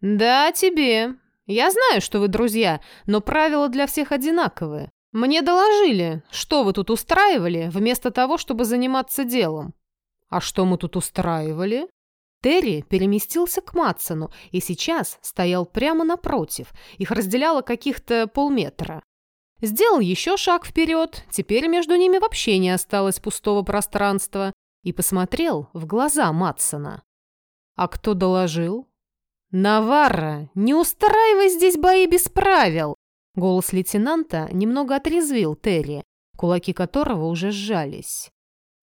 «Да, тебе. Я знаю, что вы друзья, но правила для всех одинаковые. Мне доложили, что вы тут устраивали, вместо того, чтобы заниматься делом». «А что мы тут устраивали?» Терри переместился к Матсону и сейчас стоял прямо напротив. Их разделяло каких-то полметра. Сделал еще шаг вперед, теперь между ними вообще не осталось пустого пространства, и посмотрел в глаза Матсона. «А кто доложил?» «Наварра, не устраивай здесь бои без правил!» Голос лейтенанта немного отрезвил Терри, кулаки которого уже сжались.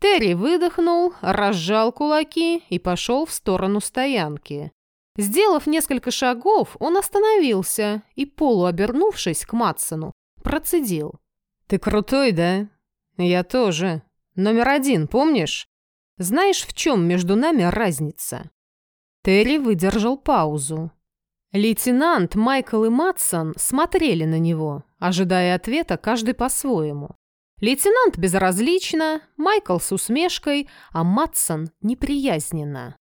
Терри выдохнул, разжал кулаки и пошел в сторону стоянки. Сделав несколько шагов, он остановился и, полуобернувшись к Матсону, процедил. «Ты крутой, да? Я тоже. Номер один, помнишь? Знаешь, в чем между нами разница?» Терри выдержал паузу. Лейтенант Майкл и Матсон смотрели на него, ожидая ответа каждый по-своему. Лейтенант безразлично, Майкл с усмешкой, а Матсон неприязненно.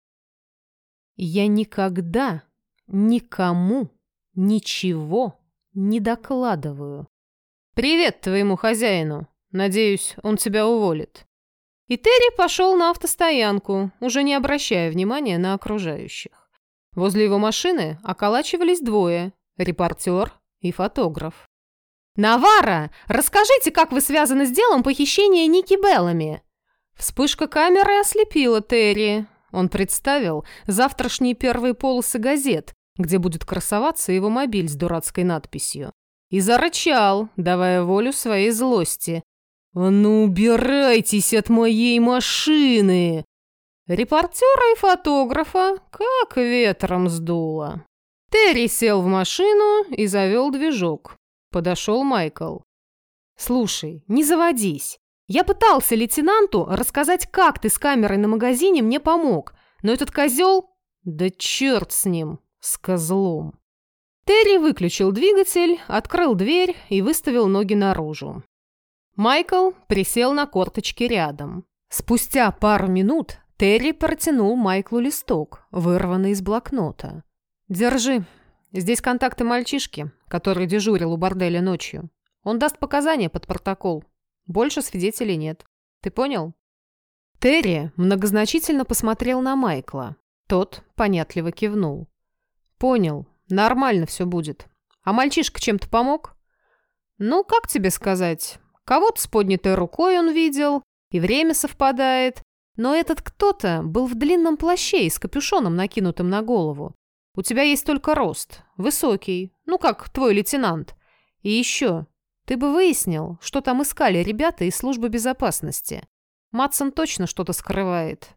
«Я никогда никому ничего не докладываю», «Привет твоему хозяину. Надеюсь, он тебя уволит». И Терри пошел на автостоянку, уже не обращая внимания на окружающих. Возле его машины околачивались двое – репортер и фотограф. «Навара, расскажите, как вы связаны с делом похищения Ники Беллами?» Вспышка камеры ослепила Терри. Он представил завтрашние первые полосы газет, где будет красоваться его мобиль с дурацкой надписью и зарычал, давая волю своей злости. «А ну, убирайтесь от моей машины!» Репортера и фотографа как ветром сдуло. Терри сел в машину и завел движок. Подошел Майкл. «Слушай, не заводись. Я пытался лейтенанту рассказать, как ты с камерой на магазине мне помог, но этот козел... Да черт с ним, с козлом!» Терри выключил двигатель, открыл дверь и выставил ноги наружу. Майкл присел на корточки рядом. Спустя пару минут Терри протянул Майклу листок, вырванный из блокнота. «Держи. Здесь контакты мальчишки, который дежурил у борделя ночью. Он даст показания под протокол. Больше свидетелей нет. Ты понял?» Терри многозначительно посмотрел на Майкла. Тот понятливо кивнул. «Понял. Нормально все будет. А мальчишка чем-то помог? Ну, как тебе сказать? Кого-то с поднятой рукой он видел, и время совпадает. Но этот кто-то был в длинном плаще и с капюшоном, накинутым на голову. У тебя есть только рост. Высокий. Ну, как твой лейтенант. И еще. Ты бы выяснил, что там искали ребята из службы безопасности. Матсон точно что-то скрывает.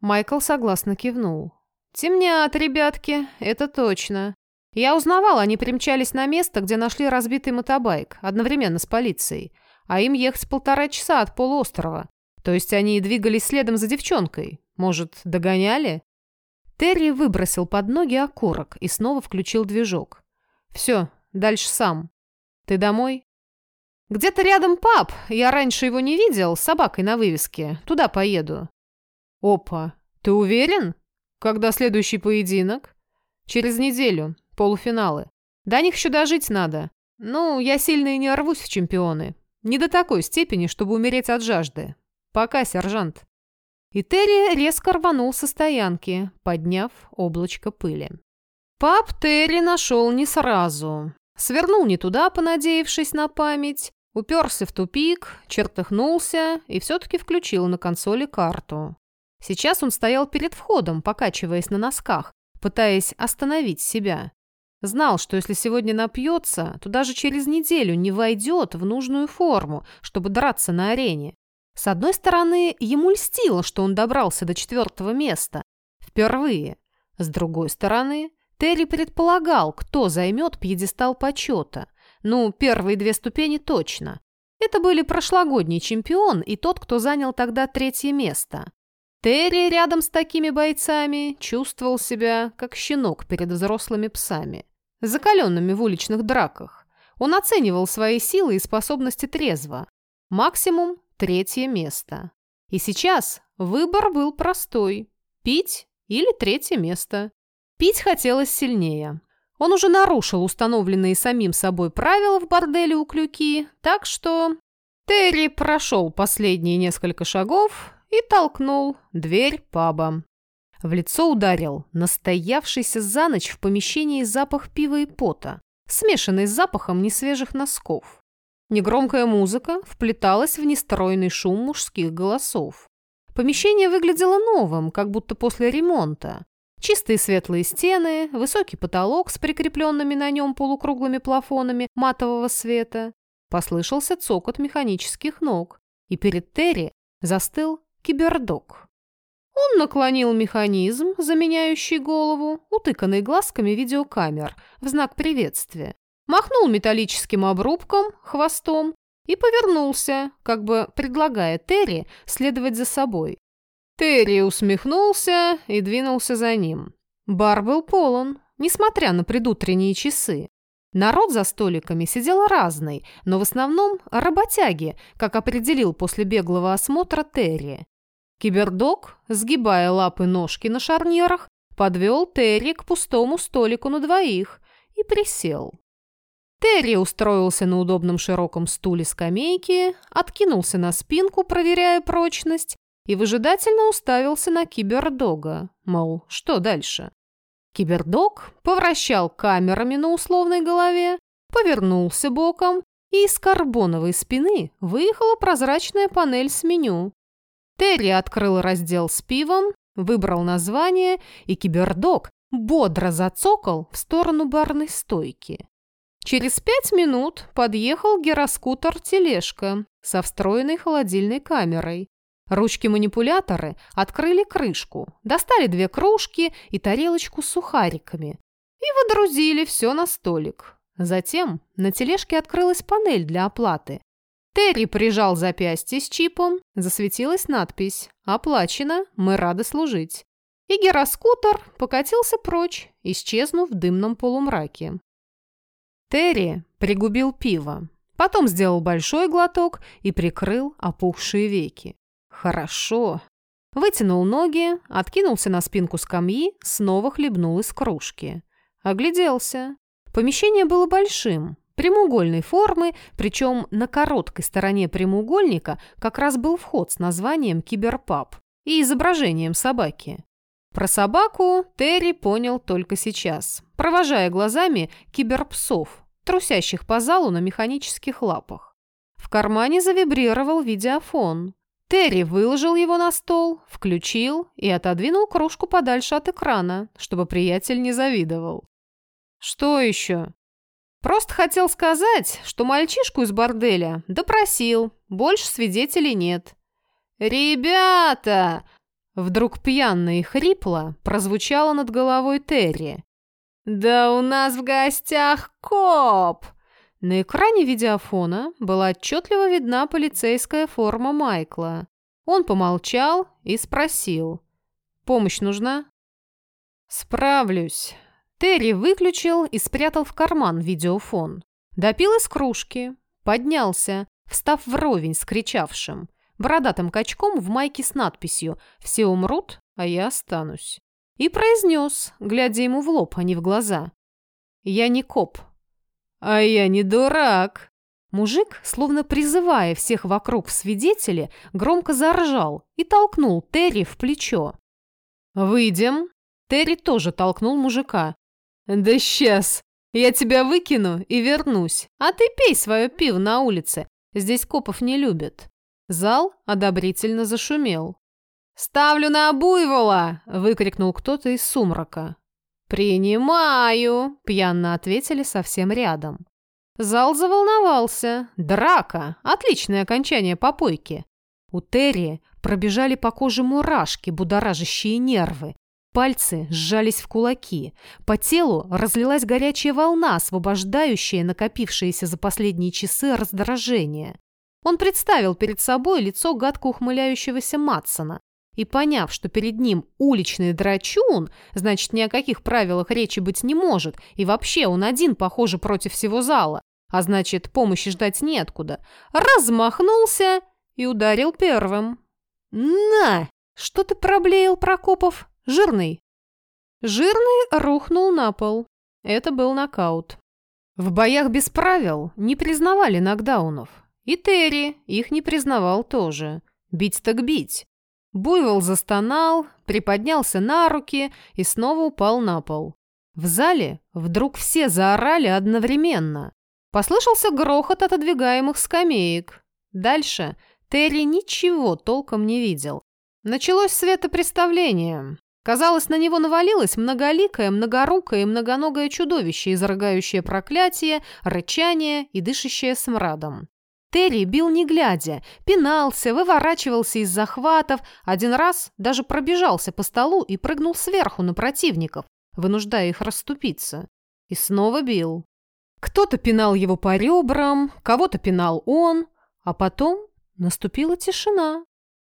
Майкл согласно кивнул. «Темнят, ребятки, это точно. Я узнавал, они примчались на место, где нашли разбитый мотобайк, одновременно с полицией. А им ехать полтора часа от полуострова. То есть они двигались следом за девчонкой. Может, догоняли? Терри выбросил под ноги окурок и снова включил движок. «Все, дальше сам. Ты домой?» «Где-то рядом паб. Я раньше его не видел, с собакой на вывеске. Туда поеду». «Опа, ты уверен? Когда следующий поединок?» «Через неделю. Полуфиналы. До них еще дожить надо. Ну, я сильно и не рвусь в чемпионы. Не до такой степени, чтобы умереть от жажды. Пока, сержант». И Терри резко рванул со стоянки, подняв облачко пыли. Пап Терри нашел не сразу. Свернул не туда, понадеявшись на память, уперся в тупик, чертыхнулся и все-таки включил на консоли карту. Сейчас он стоял перед входом, покачиваясь на носках, пытаясь остановить себя. Знал, что если сегодня напьется, то даже через неделю не войдет в нужную форму, чтобы драться на арене. С одной стороны, ему льстило, что он добрался до четвертого места. Впервые. С другой стороны, Терри предполагал, кто займет пьедестал почета. Ну, первые две ступени точно. Это были прошлогодний чемпион и тот, кто занял тогда третье место. Терри рядом с такими бойцами чувствовал себя, как щенок перед взрослыми псами, закаленными в уличных драках. Он оценивал свои силы и способности трезво. Максимум – третье место. И сейчас выбор был простой – пить или третье место. Пить хотелось сильнее. Он уже нарушил установленные самим собой правила в борделе у Клюки, так что... Терри прошел последние несколько шагов и толкнул дверь паба. В лицо ударил настоявшийся за ночь в помещении запах пива и пота, смешанный с запахом несвежих носков. Негромкая музыка вплеталась в нестройный шум мужских голосов. Помещение выглядело новым, как будто после ремонта. Чистые светлые стены, высокий потолок с прикрепленными на нем полукруглыми плафонами матового света. Послышался цокот механических ног, и перед Терри застыл кибердок. Он наклонил механизм, заменяющий голову, утыканный глазками видеокамер, в знак приветствия, махнул металлическим обрубком, хвостом и повернулся, как бы предлагая Терри следовать за собой. Терри усмехнулся и двинулся за ним. Бар был полон, несмотря на предутренние часы. Народ за столиками сидел разный, но в основном работяги, как определил после беглого осмотра Терри. Кибердог, сгибая лапы-ножки на шарнирах, подвел Терри к пустому столику на двоих и присел. Терри устроился на удобном широком стуле скамейки, откинулся на спинку, проверяя прочность, и выжидательно уставился на кибердога, мол, что дальше? Кибердог повращал камерами на условной голове, повернулся боком, и из карбоновой спины выехала прозрачная панель с меню. Терри открыл раздел с пивом, выбрал название, и кибердог бодро зацокал в сторону барной стойки. Через пять минут подъехал гироскутер-тележка со встроенной холодильной камерой. Ручки-манипуляторы открыли крышку, достали две кружки и тарелочку с сухариками и водрузили все на столик. Затем на тележке открылась панель для оплаты, Терри прижал запястье с чипом, засветилась надпись «Оплачено, мы рады служить». И гироскутер покатился прочь, исчезнув в дымном полумраке. Терри пригубил пиво, потом сделал большой глоток и прикрыл опухшие веки. Хорошо. Вытянул ноги, откинулся на спинку скамьи, снова хлебнул из кружки. Огляделся. Помещение было большим, Прямоугольной формы, причем на короткой стороне прямоугольника как раз был вход с названием «Киберпаб» и изображением собаки. Про собаку Терри понял только сейчас, провожая глазами киберпсов, трусящих по залу на механических лапах. В кармане завибрировал видеофон. Терри выложил его на стол, включил и отодвинул кружку подальше от экрана, чтобы приятель не завидовал. «Что еще?» Просто хотел сказать, что мальчишку из борделя допросил, больше свидетелей нет. «Ребята!» Вдруг пьяно и хрипло прозвучало над головой Терри. «Да у нас в гостях коп!» На экране видеофона была отчетливо видна полицейская форма Майкла. Он помолчал и спросил. «Помощь нужна?» «Справлюсь», Терри выключил и спрятал в карман видеофон. Допил из кружки, поднялся, встав вровень с кричавшим, бородатым качком в майке с надписью «Все умрут, а я останусь». И произнес, глядя ему в лоб, а не в глаза. «Я не коп». «А я не дурак», Мужик, словно призывая всех вокруг в свидетели, громко заржал и толкнул Терри в плечо. «Выйдем!» Терри тоже толкнул мужика. «Да сейчас! Я тебя выкину и вернусь, а ты пей свое пиво на улице. Здесь копов не любят». Зал одобрительно зашумел. «Ставлю на буйвола!» – выкрикнул кто-то из сумрака. «Принимаю!» – пьяно ответили совсем рядом. Зал заволновался. Драка. Отличное окончание попойки. У Терри пробежали по коже мурашки, будоражащие нервы. Пальцы сжались в кулаки. По телу разлилась горячая волна, освобождающая накопившееся за последние часы раздражение. Он представил перед собой лицо гадко ухмыляющегося Матсона и, поняв, что перед ним уличный драчун, значит, ни о каких правилах речи быть не может, и вообще он один, похоже, против всего зала, а значит, помощи ждать неоткуда, размахнулся и ударил первым. «На! Что ты проблеял, Прокопов? Жирный!» Жирный рухнул на пол. Это был нокаут. В боях без правил не признавали нокдаунов. И Терри их не признавал тоже. Бить так бить. Буйвол застонал, приподнялся на руки и снова упал на пол. В зале вдруг все заорали одновременно. Послышался грохот отодвигаемых скамеек. Дальше Терри ничего толком не видел. Началось светопреставление. Казалось, на него навалилось многоликое, многорукое и многоногое чудовище, изрыгающее проклятие, рычание и дышащее смрадом. Терри бил не глядя, пинался, выворачивался из захватов, один раз даже пробежался по столу и прыгнул сверху на противников, вынуждая их расступиться. И снова бил. Кто-то пинал его по ребрам, кого-то пинал он, а потом наступила тишина.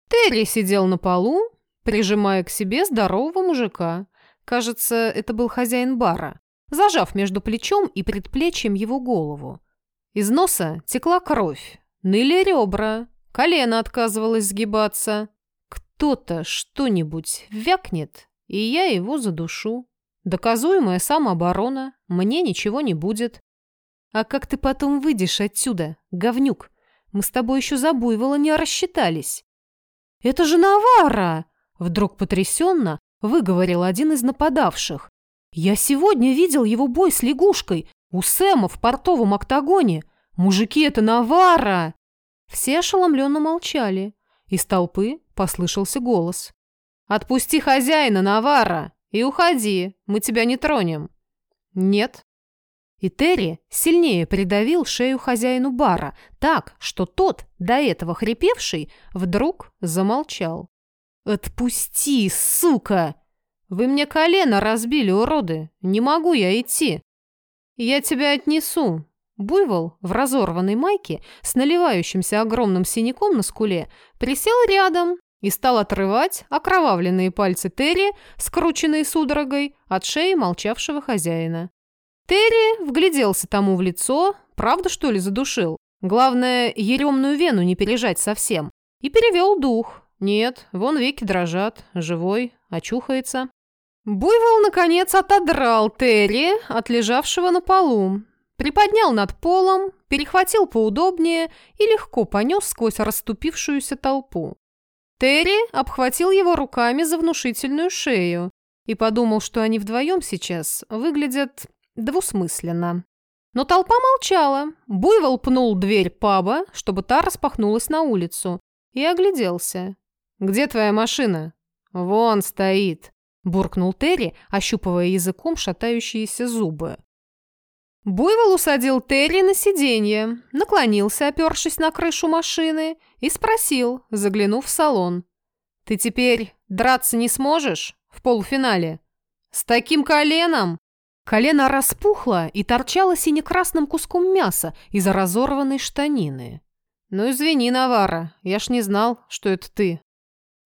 Терри сидел на полу, прижимая к себе здорового мужика. Кажется, это был хозяин бара, зажав между плечом и предплечьем его голову. Из носа текла кровь, ныли ребра, колено отказывалось сгибаться. Кто-то что-нибудь вякнет, и я его задушу. Доказуемая самооборона, мне ничего не будет. А как ты потом выйдешь отсюда, говнюк? Мы с тобой еще за буйвола не рассчитались. Это же Навара! Вдруг потрясенно выговорил один из нападавших. Я сегодня видел его бой с лягушкой. У Сэма в портовом октагоне. Мужики, это Навара!» Все ошеломленно молчали. Из толпы послышался голос. «Отпусти хозяина, Навара, и уходи, мы тебя не тронем». «Нет». И Терри сильнее придавил шею хозяину бара, так, что тот, до этого хрипевший, вдруг замолчал. «Отпусти, сука! Вы мне колено разбили, уроды! Не могу я идти!» «Я тебя отнесу!» Буйвол в разорванной майке с наливающимся огромным синяком на скуле присел рядом и стал отрывать окровавленные пальцы Терри, скрученные судорогой, от шеи молчавшего хозяина. Терри вгляделся тому в лицо, правда, что ли, задушил? Главное, еремную вену не пережать совсем. И перевел дух. Нет, вон веки дрожат, живой, очухается. Буйвол, наконец, отодрал Терри от лежавшего на полу, приподнял над полом, перехватил поудобнее и легко понес сквозь расступившуюся толпу. Терри обхватил его руками за внушительную шею и подумал, что они вдвоем сейчас выглядят двусмысленно. Но толпа молчала. Буйвол пнул дверь паба, чтобы та распахнулась на улицу, и огляделся. «Где твоя машина?» «Вон стоит», буркнул Терри, ощупывая языком шатающиеся зубы. Буйвол усадил Терри на сиденье, наклонился, опершись на крышу машины, и спросил, заглянув в салон. «Ты теперь драться не сможешь в полуфинале? С таким коленом?» Колено распухло и торчало синекрасным куском мяса из разорванной штанины. «Ну, извини, Навара, я ж не знал, что это ты».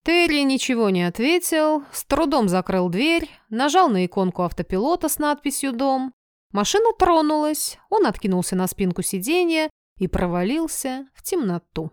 Терри ничего не ответил, с трудом закрыл дверь, нажал на иконку автопилота с надписью «Дом». Машина тронулась, он откинулся на спинку сиденья и провалился в темноту.